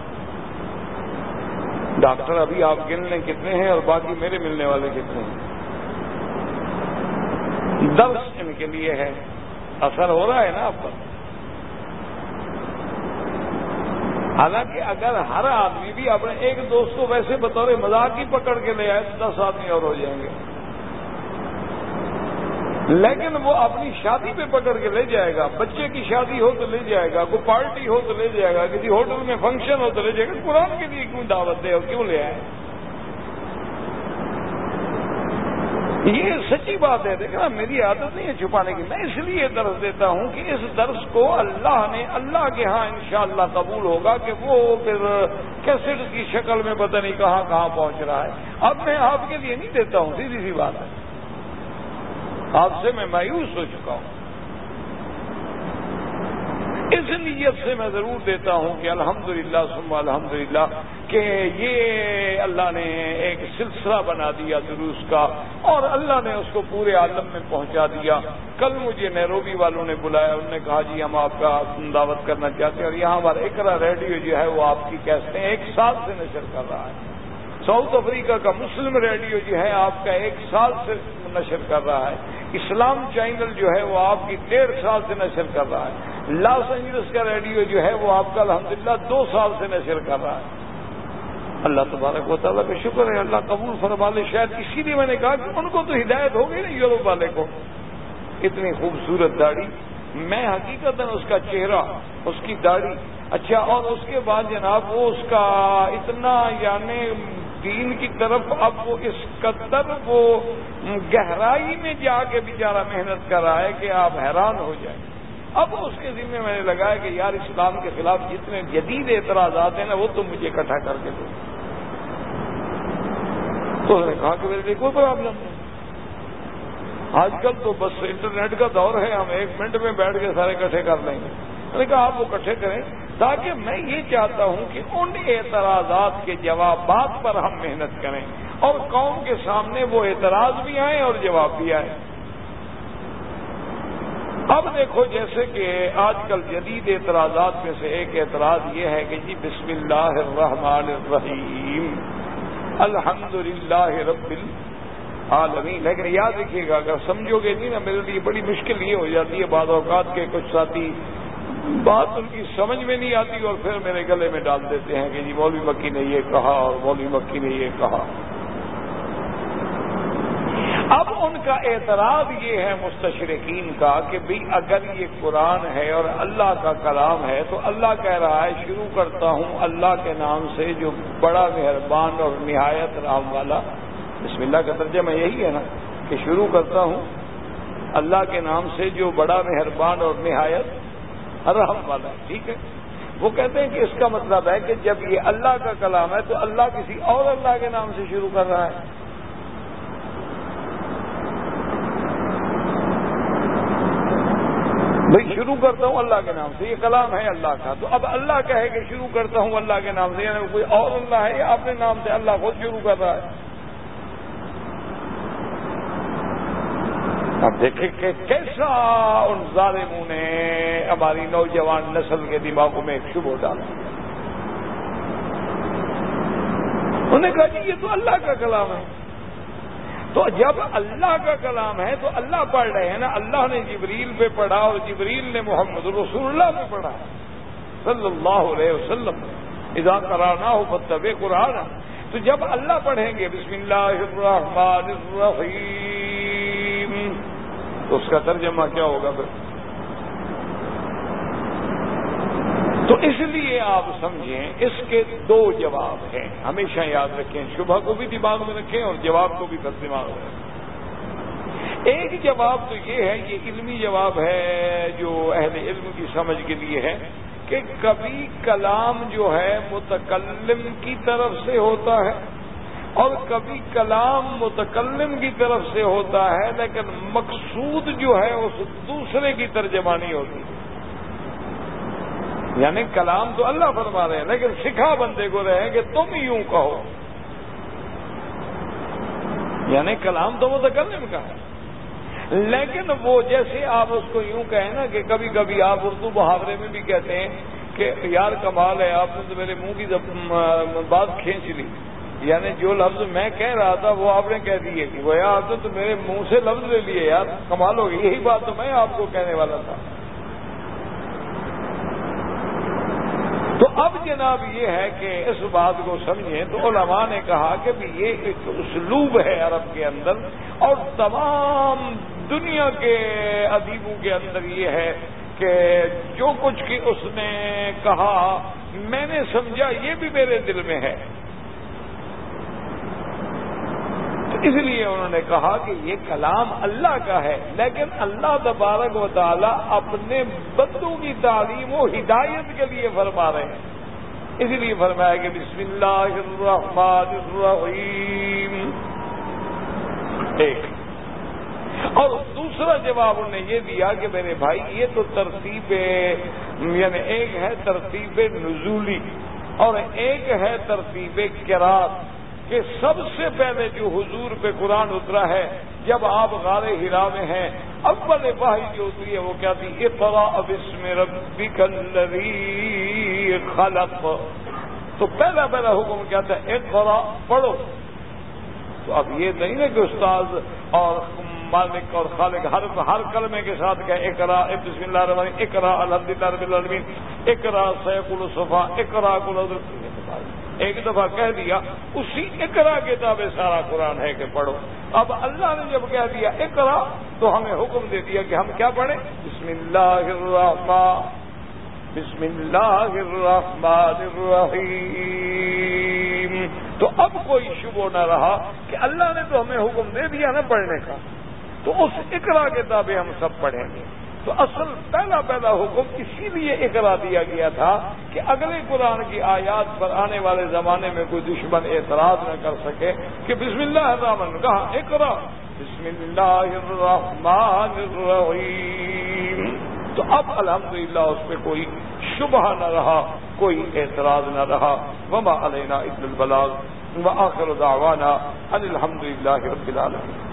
ڈاکٹر ابھی آپ گن لیں کتنے ہیں اور باقی میرے ملنے والے کتنے ہیں؟ درس ان کے لیے ہے۔ اثر ہو رہا ہے نا آپ پر؟ حالانکہ اگر ہر آدمی بھی اپنے ایک دوست کو ویسے بطور مذاق ہی پکڑ کے لے آئے تو دس آدمی اور ہو جائیں گے۔ لیکن وہ اپنی شادی پہ پکڑ کے لے جائے گا، بچے کی شادی ہو تو لے جائے گا، کوئی پارٹی ہو تو لے جائے گا، کسی ہوٹل میں فنکشن ہو تو لے جائے گا، قرآن کے لیے کیوں دعوت دے اور کیوں لے آئے؟ یہ سچی بات ہے، دیکھنا، میری عادت نہیں ہے چھپانے کی۔ میں اس لیے درس دیتا ہوں کہ اس درس کو اللہ نے اللہ کے ہاں انشاءاللہ قبول ہوگا کہ وہ پھر کیسٹ کی شکل میں پتہ نہیں کہاں کہاں پہنچ رہا ہے۔ اب میں آپ کے لیے نہیں دیتا ہوں، سیدھی سی بات ہے۔ آپ سے میں مایوس ہو چکا ہوں۔ اس نیت سے میں ضرور دیتا ہوں کہ الحمدللہ للہ الحمدللہ کہ یہ اللہ نے ایک سلسلہ بنا دیا دروس کا اور اللہ نے اس کو پورے عالم میں پہنچا دیا۔ کل مجھے نیروبی والوں نے بلایا، انہوں نے کہا جی ہم آپ کا دعوت کرنا چاہتے ہیں اور یہاں ہمارا اکرا ریڈیو جو ہے وہ آپ کی کہتے ہیں ایک سال سے نشر کر رہا ہے۔ ساؤتھ افریقہ کا مسلم ریڈیو جو ہے آپ کا ایک سال سے نشر کر رہا ہے۔ اسلام چینل جو ہے وہ آپ کی ڈیڑھ سال سے نشر کر رہا ہے۔ لاس اینجلس کا ریڈیو جو ہے وہ آپ کا الحمدللہ دو سال سے نشر کر رہا ہے۔ اللہ تبارک و تعالیٰ کا شکر ہے، اللہ قبول فرما لے۔ شاید اسی لیے میں نے کہا کہ ان کو تو ہدایت ہو گئی نا یوروپ والے کو۔ اتنی خوبصورت داڑھی۔ میں حقیقت اس کا چہرہ، اس کی داڑھی۔ اچھا اور اس کے بعد جناب وہ اس کا اتنا یعنی دین کی طرف اب وہ اس قدر وہ گہرائی میں جا کے بیچارہ محنت کر رہا ہے کہ آپ حیران ہو جائیں۔ اب اس کے ذمہ میں نے لگایا کہ یار اسلام کے خلاف جتنے جدید اعتراضات ہیں نا، وہ تم مجھے اکٹھا کر کے دو۔ تو نے کہا کہ میرے لیے کوئی پرابلم نہیں۔ آج کل تو بس انٹرنیٹ کا دور ہے، ہم ایک منٹ میں بیٹھ کے سارے اکٹھے کر لیں گے۔ میں نے کہا آپ وہ اکٹھے کریں۔ تاکہ میں یہ چاہتا ہوں کہ ان اعتراضات کے جوابات پر ہم محنت کریں اور قوم کے سامنے وہ اعتراض بھی آئیں اور جواب بھی آئے اب دیکھو جیسے کہ آج کل جدید اعتراضات میں سے ایک اعتراض یہ ہے کہ جی بسم اللہ الرحمن الرحیم الحمد للہ رب العالمین۔ لیکن یاد رکھیے گا، اگر سمجھو گے نہیں نا، میرے لیے بڑی مشکل یہ ہو جاتی ہے بعض اوقات کے کچھ ساتھی بات ان کی سمجھ میں نہیں آتی اور پھر میرے گلے میں ڈال دیتے ہیں کہ جی مولوی مکی نے یہ کہا اور مولوی مکی نے یہ کہا۔ اب ان کا اعتراض یہ ہے مستشرقین کا کہ بھئی اگر یہ قرآن ہے اور اللہ کا کلام ہے تو اللہ کہہ رہا ہے، شروع کرتا ہوں اللہ کے نام سے جو بڑا مہربان اور نہایت رام والا۔ بسم اللہ کا ترجمہ یہی ہے نا کہ شروع کرتا ہوں اللہ کے نام سے جو بڑا مہربان اور نہایت رحم والا ٹھیک ہے؟ وہ کہتے ہیں کہ اس کا مطلب ہے کہ جب یہ اللہ کا کلام ہے تو اللہ کسی اور اللہ کے نام سے شروع کر رہا ہے۔ بھائی شروع کرتا ہوں اللہ کے نام سے، یہ کلام ہے اللہ کا۔ تو اب اللہ کہے کہ شروع کرتا ہوں اللہ کے نام سے یعنی کوئی اور اللہ ہے یا اپنے نام سے اللہ خود شروع کر رہا ہے؟ اب دیکھیں کہ کیسا ان ظالموں نے ہماری نوجوان نسل کے دماغوں میں ایک شبہ ڈالا۔ انہوں نے کہا جی یہ تو اللہ کا کلام ہے۔ تو جب اللہ کا کلام ہے تو اللہ پڑھ رہے ہیں نا۔ اللہ نے جبریل پہ پڑھا اور جبریل نے محمد رسول اللہ پہ پڑھا۔ صلی اللہ علیہ وسلم، اذا کرانا ہو بتب قرآن تو جب اللہ پڑھیں گے، بسم اللہ الرحمن الرحیم۔ تو اس کا ترجمہ کیا ہوگا پھر؟ تو اس لیے آپ سمجھیں، اس کے دو جواب ہیں۔ ہمیشہ یاد رکھیں، شبہ کو بھی دماغ میں رکھیں اور جواب کو بھی بس دماغ میں رکھیں۔ ایک جواب تو یہ ہے، یہ علمی جواب ہے جو اہل علم کی سمجھ کے لیے ہے کہ کبھی کلام جو ہے متکلم کی طرف سے ہوتا ہے۔ اور کبھی کلام متکلم کی طرف سے ہوتا ہے، لیکن مقصود جو ہے، اس دوسرے کی ترجمانی ہوتی ہے۔ یعنی کلام تو اللہ فرما رہے ہیں، لیکن سکھا بندے کو رہے کہ تم یوں کہو۔ یعنی کلام تو وہ تکلم کا ہے۔ لیکن وہ جیسے آپ اس کو یوں کہیں نا کہ کبھی کبھی آپ اردو محاورے میں بھی کہتے ہیں کہ یار کمال ہے، آپ نے تو میرے منہ کی بات کھینچ لی۔ یعنی جو لفظ میں کہہ رہا تھا وہ آپ نے کہہ دیے کہ وہ آپ نے تو میرے منہ سے لفظ لے لیے یار، کمال ہو گئی یہی بات تو میں آپ کو کہنے والا تھا۔ تو اب جناب یہ ہے کہ اس بات کو سمجھیں تو علماء نے کہا کہ یہ ایک اسلوب ہے عرب کے اندر اور تمام دنیا کے ادیبوں کے اندر یہ ہے کہ جو کچھ کی اس نے کہا، میں نے سمجھا یہ بھی میرے دل میں ہے تو اس لیے انہوں نے کہا کہ یہ کلام اللہ کا ہے، لیکن اللہ تبارک و تعالی اپنے بدو کی تعلیم و ہدایت کے لیے فرما رہے ہیں۔ اس لیے فرمایا کہ بسم اللہ الرحمن الرحیم۔ ایک۔ اور دوسرا جواب انہوں نے یہ دیا کہ میرے بھائی، یہ تو ترتیب یعنی ایک ہے ترتیب نزولی اور ایک ہے ترتیب کراط کہ سب سے پہلے جو حضور پہ قرآن اترا ہے، جب آپ غار ہرا میں ہیں، اول واحد جو اتری ہے، وہ کیا تھی؟ اقرا اب اس میں ربی خلق. تو پہلا پہلا حکم کیا تھا؟ اقرا پڑھو. تو اب یہ نہیں ہے کہ استاد اور مالک اور خالق ہر ہر کلمے کے ساتھ کہ اقرا بسم اللہ الرحمن اقرا الحمد للہ رب العالمین اقرا سیف الصفا اقرا کل ایک دفعہ کہہ دیا، اسی اقرا کتاب سارا قرآن ہے کہ پڑھو۔ اب اللہ نے جب کہہ دیا اقرا، تو ہمیں حکم دے دیا کہ ہم کیا پڑھیں؟ بسم اللہ الرحمن، بسم اللہ الرحمن الرحیم۔ تو اب کوئی شبہ نہ رہا کہ اللہ نے تو ہمیں حکم دے دیا نا پڑھنے کا۔ تو اس اقرا کتابیں ہم سب پڑھیں گے۔ تو اصل پہلا پہلا حکم اسی لیے اقرا دیا گیا تھا کہ اگلے قرآن کی آیات پر آنے والے زمانے میں کوئی دشمن اعتراض نہ کر سکے کہ بسم اللہ الرحمن کہا اقرا۔ بسم اللہ الرحمن الرحیم۔ تو اب الحمدللہ اس پہ کوئی شبہ نہ رہا، کوئی اعتراض نہ رہا۔ وما علینا ابن البلاغ، وآخر دعوانا ان الحمد للہ رب العالمین۔